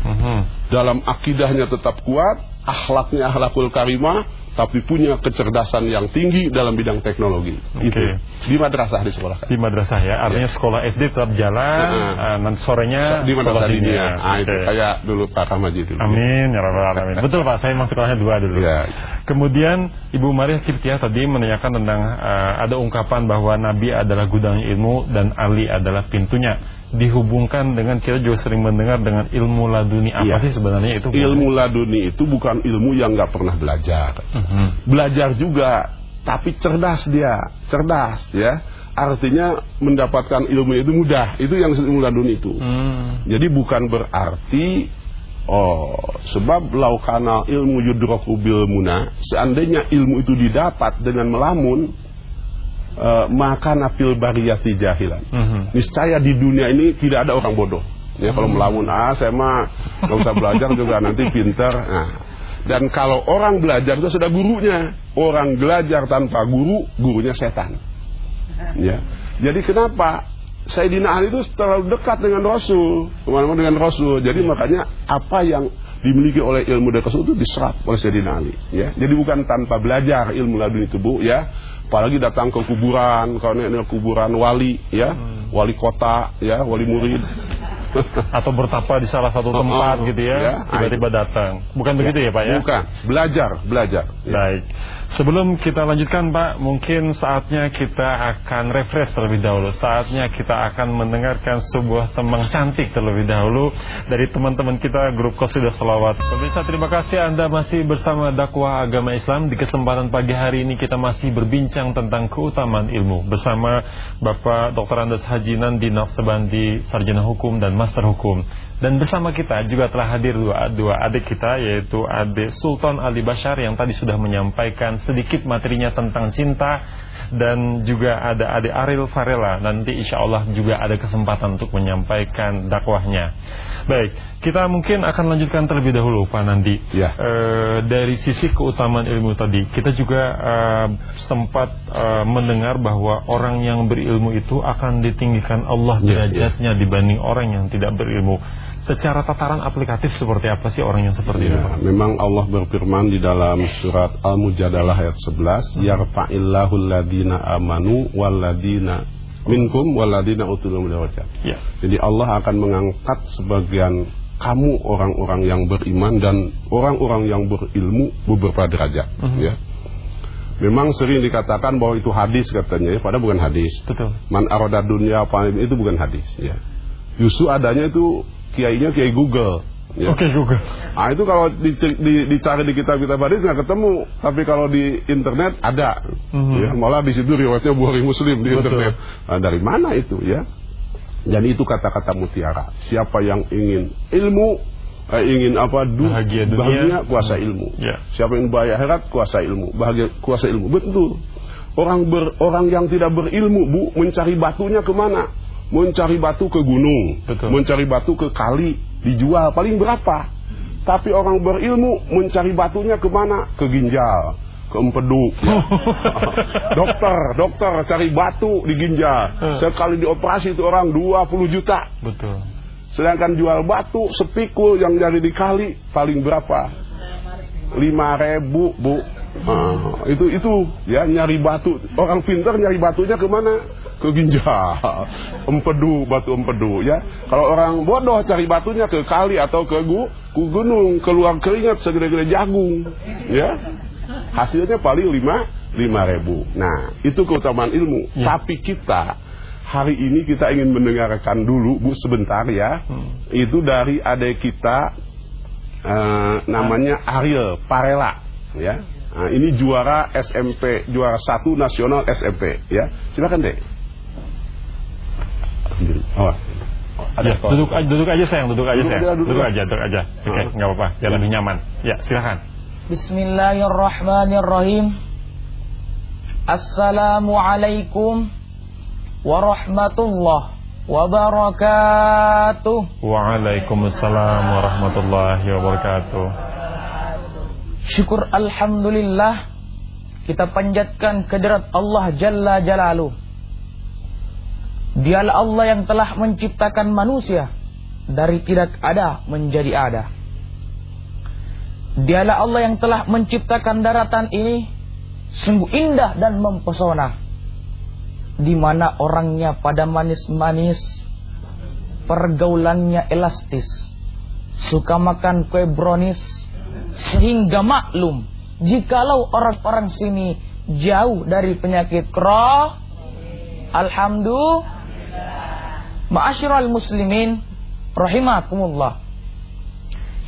Mhm. Dalam akidahnya tetap kuat, akhlaknya akhlakul karimah, tapi punya kecerdasan yang tinggi dalam bidang teknologi. Oke. Itu di madrasah di sekolah. Di madrasah ya, artinya sekolah SD tetap jalan, eh, nanti sorenya di madrasah dunia. Ah, itu Oke. kayak dulu Pak Kamaji dulu. Amin ya rabbal alamin. [LAUGHS] Betul Pak, saya emang sekolahnya dua dulu. Ya. Kemudian Ibu Maria Ciptia tadi menanyakan tentang eh, ada ungkapan bahwa Nabi adalah gudang ilmu dan Ali adalah pintunya. Dihubungkan dengan kita juga sering mendengar dengan ilmu laduni. Apa Iya. sih sebenarnya itu? Ilmu laduni itu bukan ilmu yang nggak pernah belajar. Mhm. Belajar juga, tapi cerdas dia, cerdas ya. Artinya mendapatkan ilmu itu mudah. Itu yang ilmu laduni itu. Hmm. Jadi bukan berarti oh sebab laukana ilmu yudroku bil muna, seandainya ilmu itu didapat dengan melamun, eh, maka nafil bariyati jahilan. Mhm. Niscaya di dunia ini tidak ada orang bodoh. Ya kalau melamun ah saya mah nggak usah belajar juga nanti pinter. Nah, dan kalau orang belajar itu sudah gurunya. Orang belajar tanpa guru, gurunya setan. Ya. Jadi kenapa Sayyidina Ali itu terlalu dekat dengan Rasul, ke mana-mana dengan Rasul. Jadi makanya apa yang dimiliki oleh ilmu dari Rasul itu diserap oleh Sayyidina Ali ya. Jadi bukan tanpa belajar ilmu laduni itu Bu ya. Apalagi datang ke kuburan, kalau ini kuburan wali ya, Hmm. wali kota ya, wali murid. [LAUGHS] Atau bertapa di salah satu tempat Oh, gitu ya, ya, tiba-tiba datang. Bukan begitu ya Pak ya? Bukan, belajar, belajar. Ya. Baik. Sebelum kita lanjutkan Pak, mungkin saatnya kita akan refresh terlebih dahulu. Saatnya kita akan mendengarkan sebuah tembang cantik terlebih dahulu dari teman-teman kita grup Qasidah Salawat. Pemirsa terima kasih Anda masih bersama dakwah agama Islam. Di kesempatan pagi hari ini kita masih berbincang tentang keutamaan ilmu bersama Bapak Dr. Andes Haji Nandi Nafsabandi, Sarjana Hukum dan Master Hukum. Dan bersama kita juga telah hadir dua, dua adik kita yaitu adik Sultan Ali Bashar yang tadi sudah menyampaikan sedikit materinya tentang cinta dan juga ada adik Ariel Varela nanti insya Allah juga ada kesempatan untuk menyampaikan dakwahnya. Baik, kita mungkin akan lanjutkan terlebih dahulu Pak Nandi. Ya. Eh, dari sisi keutamaan ilmu tadi, kita juga eh, sempat eh, mendengar bahwa orang yang berilmu itu akan ditinggikan Allah Ya, derajatnya dibanding orang yang tidak berilmu. Secara tataran aplikatif seperti apa sih orang yang seperti itu? Ya, Pak? memang Allah berfirman di dalam surat Al-Mujadalah ayat 11, "Yarfa'illahu alladhina amanu walladhina minkum walladhina utul darajat." Ya. Jadi Allah akan mengangkat sebagian kamu orang-orang yang beriman dan orang-orang yang berilmu beberapa derajat, Mhm. ya. Memang sering dikatakan bahwa itu hadis katanya, ya, padahal bukan hadis. Betul. Man arada dunia apa itu bukan hadis, ya. Justru adanya itu kiainya kiai Google. Ya. Oke Google. Ah itu kalau dice- di- dicari di kitab-kitab hadis nggak ketemu, tapi kalau di internet ada. Mhm. Ya, malah di situ riwayatnya Bukhari Muslim di Betul. internet. Nah, dari mana itu ya? Dan itu kata-kata mutiara. Siapa yang ingin ilmu, eh, ingin apa? Du, Bahagia dunia. bahagia, kuasa ilmu. Ya. Siapa yang bahagia akhirat, kuasa ilmu. Bahagia, kuasa ilmu. Betul. Orang ber, orang yang tidak berilmu, bu, mencari batunya ke mana? Mencari batu ke gunung, Betul. mencari batu ke kali, dijual paling berapa? Tapi orang berilmu mencari batunya ke mana? Ke ginjal, ke empedu. ya. [LAUGHS] dokter, dokter cari batu di ginjal. Sekali dioperasi itu orang 20 juta. Betul. Sedangkan jual batu sepikul yang jadi di kali paling berapa? Lima ribu bu. Ah, itu itu ya nyari batu. Orang pintar nyari batunya ke mana? Ke ginjal, empedu, batu empedu ya. Kalau orang bodoh cari batunya ke kali atau ke gu, ke gunung, keluar keringat segede-gede jagung, ya. Hasilnya paling lima lima ribu. Nah itu keutamaan ilmu. Ya. Tapi kita hari ini kita ingin mendengarkan dulu bu sebentar ya. Itu dari adik kita eh, namanya Ariel Parela ya. Nah, ini juara SMP, juara satu nasional SMP ya. Silakan deh. Oh, Ya, duduk aja, duduk aja sayang, duduk aja Duduk sayang. aja, duduk Duduk aja. duduk aja. Oke, Ah. nggak apa-apa, biar lebih nyaman. Ya, silakan. Bismillahirrahmanirrahim. Assalamualaikum warahmatullahi wabarakatuh. Waalaikumsalam warahmatullahi wabarakatuh. Syukur Alhamdulillah kita panjatkan kederat Allah Jalla Jalaluh. Dialah Allah yang telah menciptakan manusia dari tidak ada menjadi ada. Dialah Allah yang telah menciptakan daratan ini sungguh indah dan mempesona. Di mana orangnya pada manis-manis, pergaulannya elastis, suka makan kue brownies, sehingga maklum jikalau orang-orang sini jauh dari penyakit kroh, alhamdulillah, ma'asyiral muslimin, rahimakumullah.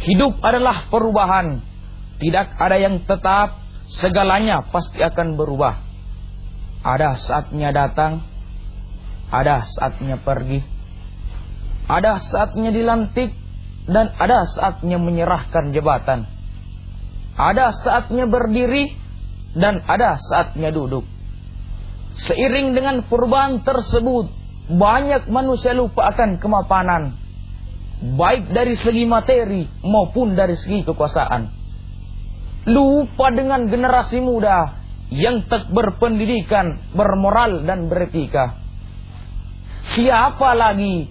Hidup adalah perubahan, tidak ada yang tetap, segalanya pasti akan berubah. Ada saatnya datang, ada saatnya pergi, ada saatnya dilantik, dan ada saatnya menyerahkan jabatan. Ada saatnya berdiri, dan ada saatnya duduk. Seiring dengan perubahan tersebut, banyak manusia lupa akan kemapanan, baik dari segi materi maupun dari segi kekuasaan lupa dengan generasi muda yang tak berpendidikan, bermoral dan beretika. Siapa lagi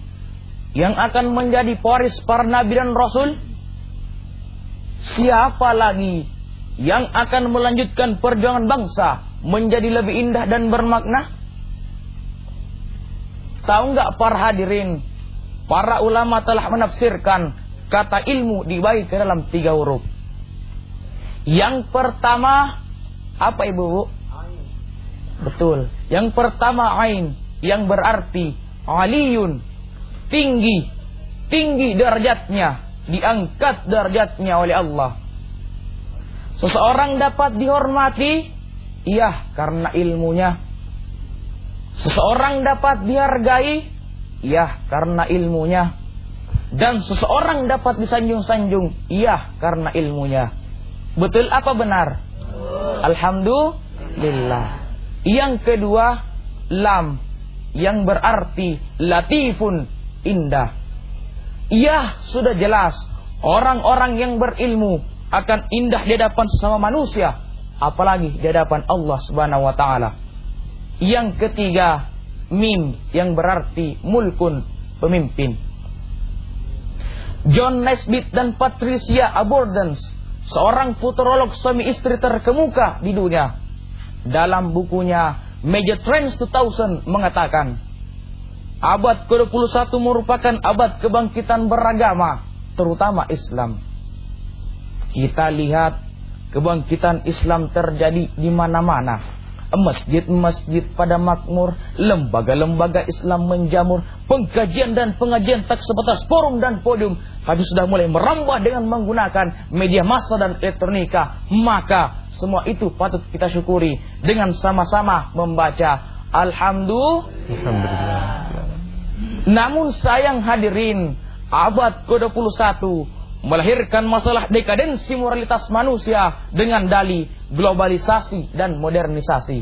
yang akan menjadi pewaris para nabi dan rasul? siapa lagi yang akan melanjutkan perjuangan bangsa menjadi lebih indah dan bermakna? Tahu nggak para hadirin? Para ulama telah menafsirkan kata ilmu dibagi ke dalam tiga huruf. Yang pertama apa ibu? Betul. Yang pertama ain yang berarti aliyun tinggi tinggi derajatnya diangkat derajatnya oleh Allah. Seseorang dapat dihormati iya karena ilmunya. Seseorang dapat dihargai iya karena ilmunya. Dan seseorang dapat disanjung-sanjung iya karena ilmunya. Betul apa benar? Alhamdulillah. Yang kedua, lam yang berarti latifun indah. Iya, sudah jelas orang-orang yang berilmu akan indah di hadapan sesama manusia, apalagi di hadapan Allah Subhanahu wa taala. Yang ketiga, mim yang berarti mulkun, pemimpin. John Nesbitt dan Patricia Abundance, seorang futurolog suami istri terkemuka di dunia, dalam bukunya Major Trends 2000 mengatakan, abad ke-21 merupakan abad kebangkitan beragama, terutama Islam. Kita lihat kebangkitan Islam terjadi di mana-mana masjid-masjid pada makmur, lembaga-lembaga Islam menjamur, pengkajian dan pengajian tak sebatas forum dan podium, tapi sudah mulai merambah dengan menggunakan media massa dan elektronika. Maka semua itu patut kita syukuri dengan sama-sama membaca Alhamdulillah. Namun sayang hadirin, abad ke-21 melahirkan masalah dekadensi moralitas manusia dengan dali globalisasi dan modernisasi.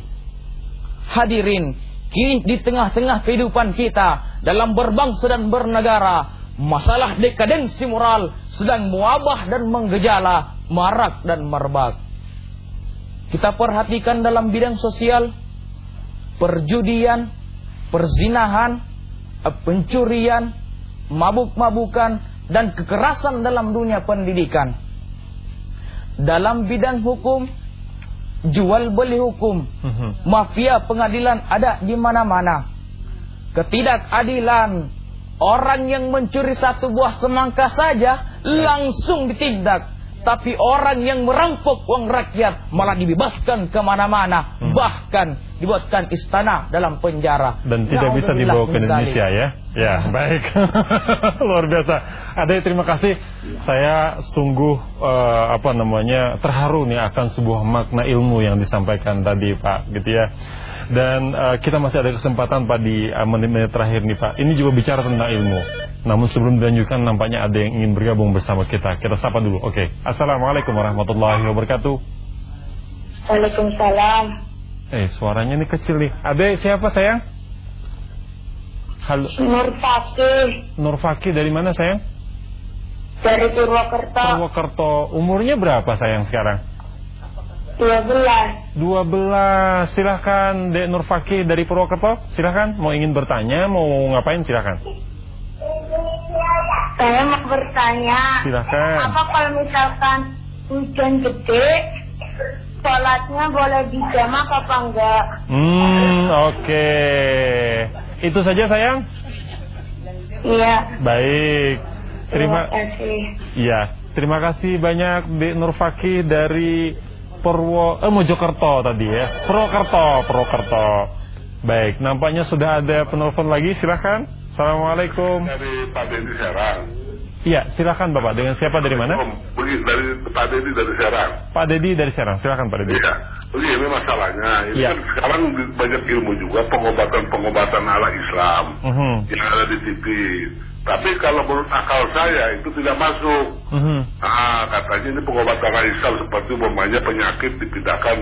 Hadirin, kini di tengah-tengah kehidupan kita dalam berbangsa dan bernegara, masalah dekadensi moral sedang muabah dan menggejala, marak dan merebak. Kita perhatikan dalam bidang sosial, perjudian, perzinahan, pencurian, mabuk-mabukan, dan kekerasan dalam dunia pendidikan. Dalam bidang hukum, jual beli hukum, mhm. mafia pengadilan ada di mana-mana. Ketidakadilan, orang yang mencuri satu buah semangka saja langsung ditindak. Tapi orang yang merampok uang rakyat malah dibebaskan ke mana-mana. Hmm. Bahkan dibuatkan istana dalam penjara. Dan tidak bisa dibawa ke Indonesia ya. Ya, [LAUGHS] baik. [LAUGHS] Luar biasa. Ada terima kasih. Saya sungguh uh, apa namanya terharu nih akan sebuah makna ilmu yang disampaikan tadi Pak gitu ya. Dan uh, kita masih ada kesempatan Pak di uh, menit-menit terakhir nih Pak. Ini juga bicara tentang ilmu. Namun sebelum dilanjutkan nampaknya ada yang ingin bergabung bersama kita. Kita sapa dulu. Oke. Okay. Assalamualaikum warahmatullahi wabarakatuh. Waalaikumsalam. Eh, suaranya ini kecil nih. Ade siapa sayang? Halo. Nur Fakih. Nur Fakih dari mana sayang? Dari Purwokerto. Purwokerto. Umurnya berapa sayang sekarang? Dua belas. Dua belas. Silahkan Dek Nur Fakih dari Purwokerto. Silahkan. Mau ingin bertanya, mau ngapain silahkan. Saya mau bertanya. Silahkan. Apa kalau misalkan hujan gede, sholatnya boleh dijamak apa enggak? Hmm, oke. Okay. Itu saja sayang? Iya. Baik. Terima kasih. Iya. Terima kasih banyak Dek Nur Fakih dari Purwo eh Mojokerto tadi ya. Purwokerto, Purwokerto. Baik, nampaknya sudah ada penelpon lagi, silahkan. Assalamualaikum. Dari Pak Dedi Serang. Iya, silahkan Bapak. Dengan siapa dari mana? Dari Pak Dedi dari Serang. Pak Dedi dari Serang, silahkan Pak Dedi. Iya, ini masalahnya. Ini ya. kan sekarang banyak ilmu juga pengobatan-pengobatan ala Islam uh mhm. -huh. yang ada di TV. Tapi kalau menurut akal saya itu tidak masuk. Uh-huh. Nah, katanya ini pengobatan Islam seperti umpamanya penyakit dipindahkan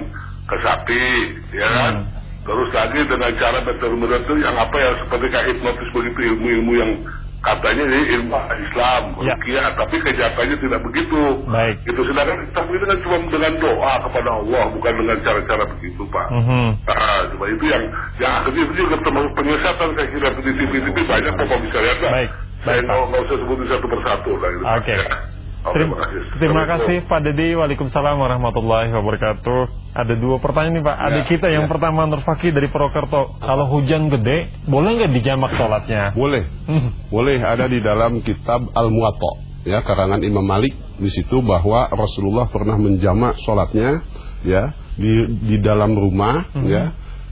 ke sapi, ya kan? Uh-huh. Terus lagi dengan cara metode-metode yang apa ya seperti kayak hipnotis begitu ilmu-ilmu yang katanya ini ilmu Islam, ya. rukiah, tapi kenyataannya tidak begitu. Baik. Itu sedangkan tapi itu kan cuma dengan doa kepada Allah, bukan dengan cara-cara begitu, Pak. Uh-huh. Nah, cuma itu yang yang akhirnya itu juga termasuk penyesatan saya kira di TV-TV banyak kok bisa lihat. Baik. Saya nggak usah sebutin satu persatu lah. Oke. Okay. Ya. Terima, terima kasih Pak Dedi. Waalaikumsalam warahmatullahi wabarakatuh. Ada dua pertanyaan nih Pak. Adik ya, kita yang ya. pertama Nur Fakih dari Purwokerto. Kalau hujan gede, boleh nggak dijamak sholatnya? Boleh. Hmm. Boleh. Ada di dalam kitab Al Muwatta ya karangan Imam Malik di situ bahwa Rasulullah pernah menjamak sholatnya ya di di dalam rumah hmm. ya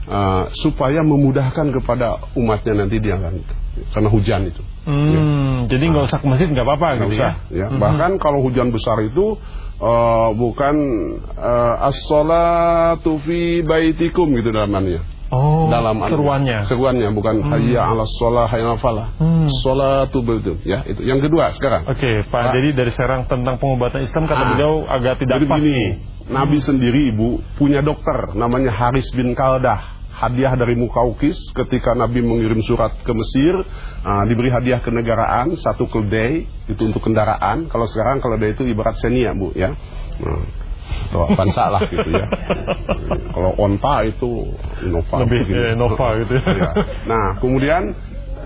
uh, supaya memudahkan kepada umatnya nanti di akan karena hujan itu. Hmm, ya. Jadi nggak usah ke masjid nggak apa-apa gitu usah, ya. ya. Hmm. Bahkan kalau hujan besar itu uh, bukan uh, as-salatu fi baitikum gitu namanya. Oh, dalam seruannya. Seruannya bukan hmm. hayya 'ala shalah hayya 'ala falah. Hmm. Salatu betul ya itu. Yang kedua sekarang. Oke, okay, Pak. Nah, jadi dari Serang tentang pengobatan Islam kata ah, beliau agak tidak pas begini, Nabi sendiri Ibu punya dokter namanya Haris bin Kaldah hadiah dari Mukaukis ketika Nabi mengirim surat ke Mesir. Uh, diberi hadiah kenegaraan satu keledai itu untuk kendaraan. Kalau sekarang keledai itu ibarat senia Bu ya. Atau bansa lah gitu ya. Kalau onta itu Innova lebih gitu. Innova gitu ya. nah kemudian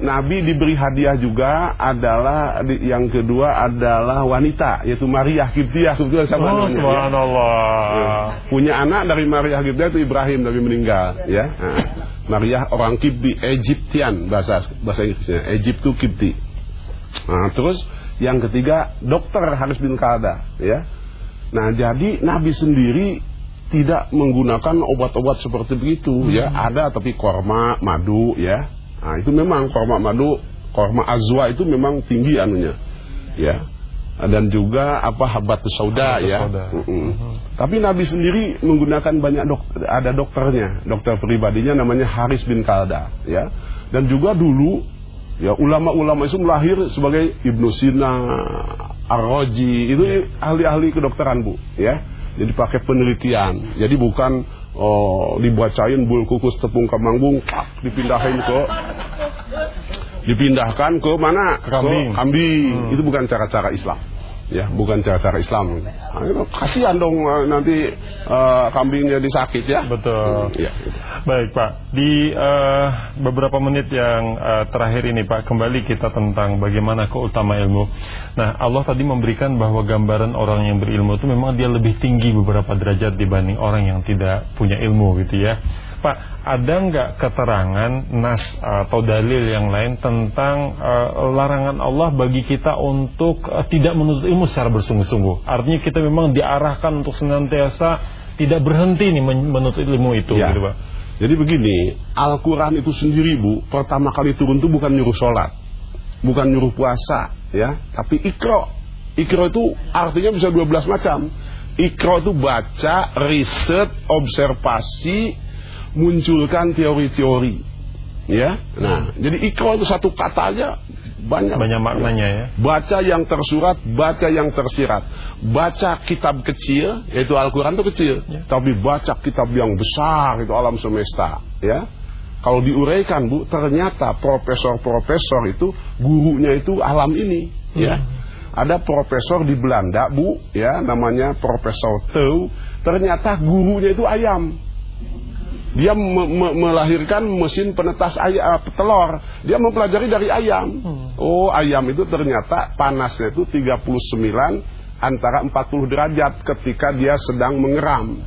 Nabi diberi hadiah juga adalah yang kedua adalah wanita yaitu Maria Kiptiah kebetulan sama oh. Subhanallah. Ya. Punya anak dari Maria Kiptiah itu Ibrahim Nabi meninggal ya. Nah, Maria orang Kipti Egyptian bahasa bahasa Inggrisnya Egyptu Kipti. Nah, terus yang ketiga dokter Haris bin Kalda ya. Nah, jadi Nabi sendiri tidak menggunakan obat-obat seperti begitu ya. hmm. ya. Ada tapi korma, madu ya Nah, itu memang korma madu, korma azwa itu memang tinggi anunya. Ya. Dan juga apa habat sauda ya. Sauda. Uh -uh. Tapi Nabi sendiri menggunakan banyak dokter, ada dokternya, dokter pribadinya namanya Haris bin Kalda, ya. Dan juga dulu ya ulama-ulama itu lahir sebagai Ibnu Sina, Ar-Raji, itu ya. ahli-ahli kedokteran, Bu, ya. Jadi pakai penelitian. Jadi bukan oh, dibacain bul kukus tepung kemanggung dipindahin ke dipindahkan ke mana kambing, ke kambing. Hmm. itu bukan cara-cara Islam ya bukan cara-cara Islam. Nah, kasihan dong eh, nanti uh, kambingnya disakit ya. Betul. Hmm, ya, baik Pak. Di uh, beberapa menit yang uh, terakhir ini Pak kembali kita tentang bagaimana keutama ilmu. Nah Allah tadi memberikan bahwa gambaran orang yang berilmu itu memang dia lebih tinggi beberapa derajat dibanding orang yang tidak punya ilmu gitu ya Pak, ada nggak keterangan nas atau dalil yang lain tentang uh, larangan Allah bagi kita untuk uh, tidak menuntut ilmu secara bersungguh-sungguh? Artinya kita memang diarahkan untuk senantiasa tidak berhenti nih menuntut ilmu itu, ya. gitu Pak. Jadi begini, Al-Quran itu sendiri Bu, pertama kali turun itu bukan nyuruh sholat, bukan nyuruh puasa, ya, tapi ikro. Ikro itu artinya bisa 12 macam. Ikro itu baca, riset, observasi, munculkan teori-teori. Ya. Nah, jadi ikro itu satu kata aja banyak banyak maknanya ya. Baca yang tersurat, baca yang tersirat. Baca kitab kecil, yaitu Al-Qur'an itu kecil, ya. tapi baca kitab yang besar itu alam semesta, ya. Kalau diuraikan, Bu, ternyata profesor-profesor itu gurunya itu alam ini, ya. Hmm. Ada profesor di Belanda, Bu, ya, namanya Profesor Teu, ternyata gurunya itu ayam dia me me melahirkan mesin penetas ayam, uh, telur. Dia mempelajari dari ayam. Hmm. Oh, ayam itu ternyata panasnya itu 39 antara 40 derajat ketika dia sedang mengeram.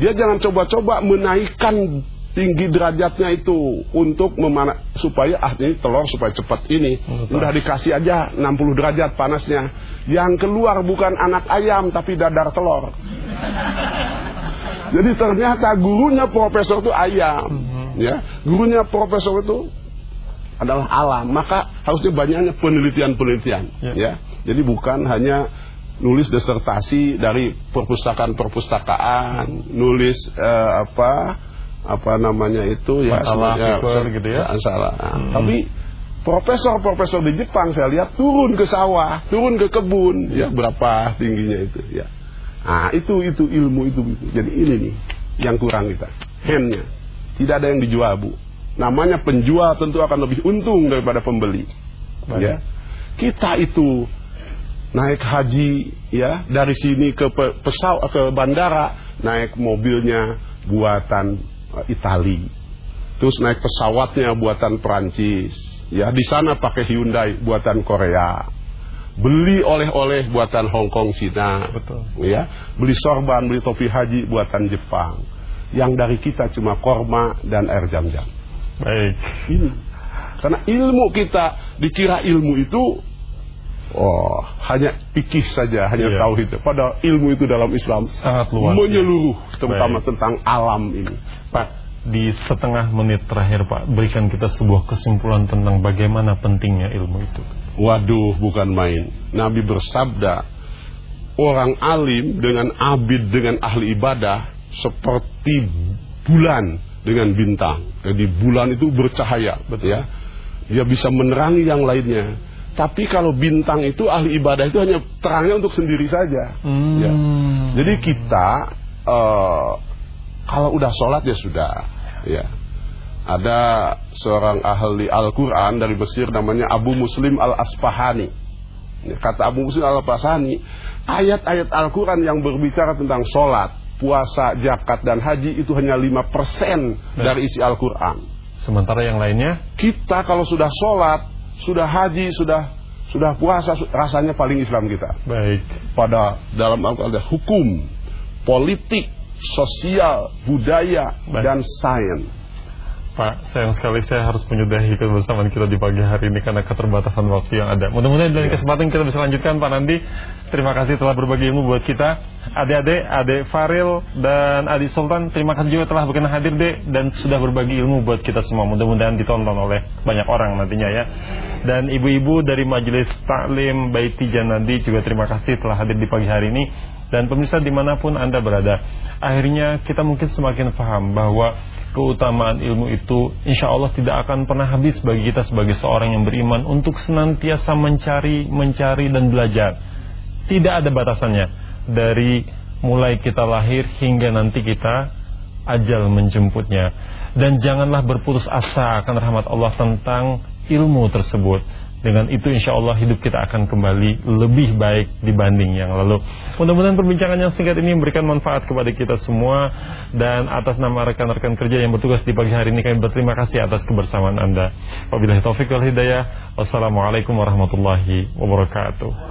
Dia jangan coba-coba menaikkan tinggi derajatnya itu untuk memana supaya ah ini telur supaya cepat ini Betul. udah dikasih aja 60 derajat panasnya yang keluar bukan anak ayam tapi dadar telur Jadi ternyata gurunya profesor itu ayam, hmm. ya. Gurunya profesor itu adalah alam, maka harusnya banyaknya penelitian-penelitian, ya. ya. Jadi bukan hanya nulis disertasi dari perpustakaan-perpustakaan, nulis uh, apa apa namanya itu ya, ya gitu ya. Salah. Hmm. Tapi profesor-profesor di Jepang saya lihat turun ke sawah, turun ke kebun, ya berapa tingginya itu, ya. Nah, itu itu ilmu itu, itu. Jadi ini nih yang kurang kita. Handnya. Tidak ada yang dijual, Bu. Namanya penjual tentu akan lebih untung daripada pembeli. Ya. Kita itu naik haji ya dari sini ke pesawat ke bandara naik mobilnya buatan uh, Itali. Terus naik pesawatnya buatan Perancis. Ya, di sana pakai Hyundai buatan Korea beli oleh-oleh buatan Hong Kong Cina betul ya beli sorban beli topi haji buatan Jepang yang dari kita cuma korma dan air jam-jam baik ini karena ilmu kita dikira ilmu itu Oh, hanya pikir saja, hanya Iya. tauhid. Padahal ilmu itu dalam Islam Sangat luas, menyeluruh, terutama Baik. tentang alam ini. Pak, di setengah menit terakhir Pak, berikan kita sebuah kesimpulan tentang bagaimana pentingnya ilmu itu. Waduh, bukan main. Nabi bersabda, orang alim dengan abid dengan ahli ibadah seperti bulan dengan bintang. Jadi bulan itu bercahaya, ya. Dia bisa menerangi yang lainnya. Tapi kalau bintang itu ahli ibadah itu hanya terangnya untuk sendiri saja. Hmm. Ya. Jadi kita eh, kalau udah sholat ya sudah, ya. Ada seorang ahli Al-Quran dari Mesir namanya Abu Muslim Al-Asfahani. Kata Abu Muslim Al-Asfahani, ayat-ayat Al-Quran yang berbicara tentang sholat, puasa, zakat, dan haji itu hanya 5% dari isi Al-Quran. Sementara yang lainnya, Kita kalau sudah sholat, sudah haji, sudah sudah puasa, rasanya paling Islam kita. baik. Pada dalam Al-Quran ada hukum, politik, sosial, budaya, Baik. dan sains. Pak, sayang sekali saya harus menyudahi kebersamaan kita di pagi hari ini karena keterbatasan waktu yang ada. Mudah-mudahan dalam kesempatan kita bisa lanjutkan Pak Nandi. Terima kasih telah berbagi ilmu buat kita. Adik-adik, adik Faril dan adik Sultan, terima kasih juga telah berkenan hadir dek dan sudah berbagi ilmu buat kita semua. Mudah-mudahan ditonton oleh banyak orang nantinya ya. Dan ibu-ibu dari Majelis Taklim Baiti Janadi juga terima kasih telah hadir di pagi hari ini. Dan pemirsa di mana pun Anda berada Akhirnya kita mungkin semakin paham bahwa Keutamaan ilmu itu Insya Allah tidak akan pernah habis bagi kita sebagai seorang yang beriman Untuk senantiasa mencari, mencari dan belajar. Tidak ada batasannya. Dari mulai kita lahir hingga nanti kita ajal menjemputnya. Dan janganlah berputus asa akan rahmat Allah tentang ilmu tersebut dengan itu insya Allah hidup kita akan kembali lebih baik dibanding yang lalu. Mudah-mudahan perbincangan yang singkat ini memberikan manfaat kepada kita semua. Dan atas nama rekan-rekan kerja yang bertugas di pagi hari ini Kami berterima kasih atas kebersamaan Anda. Wabillahi taufiq wal hidayah. Wassalamualaikum warahmatullahi wabarakatuh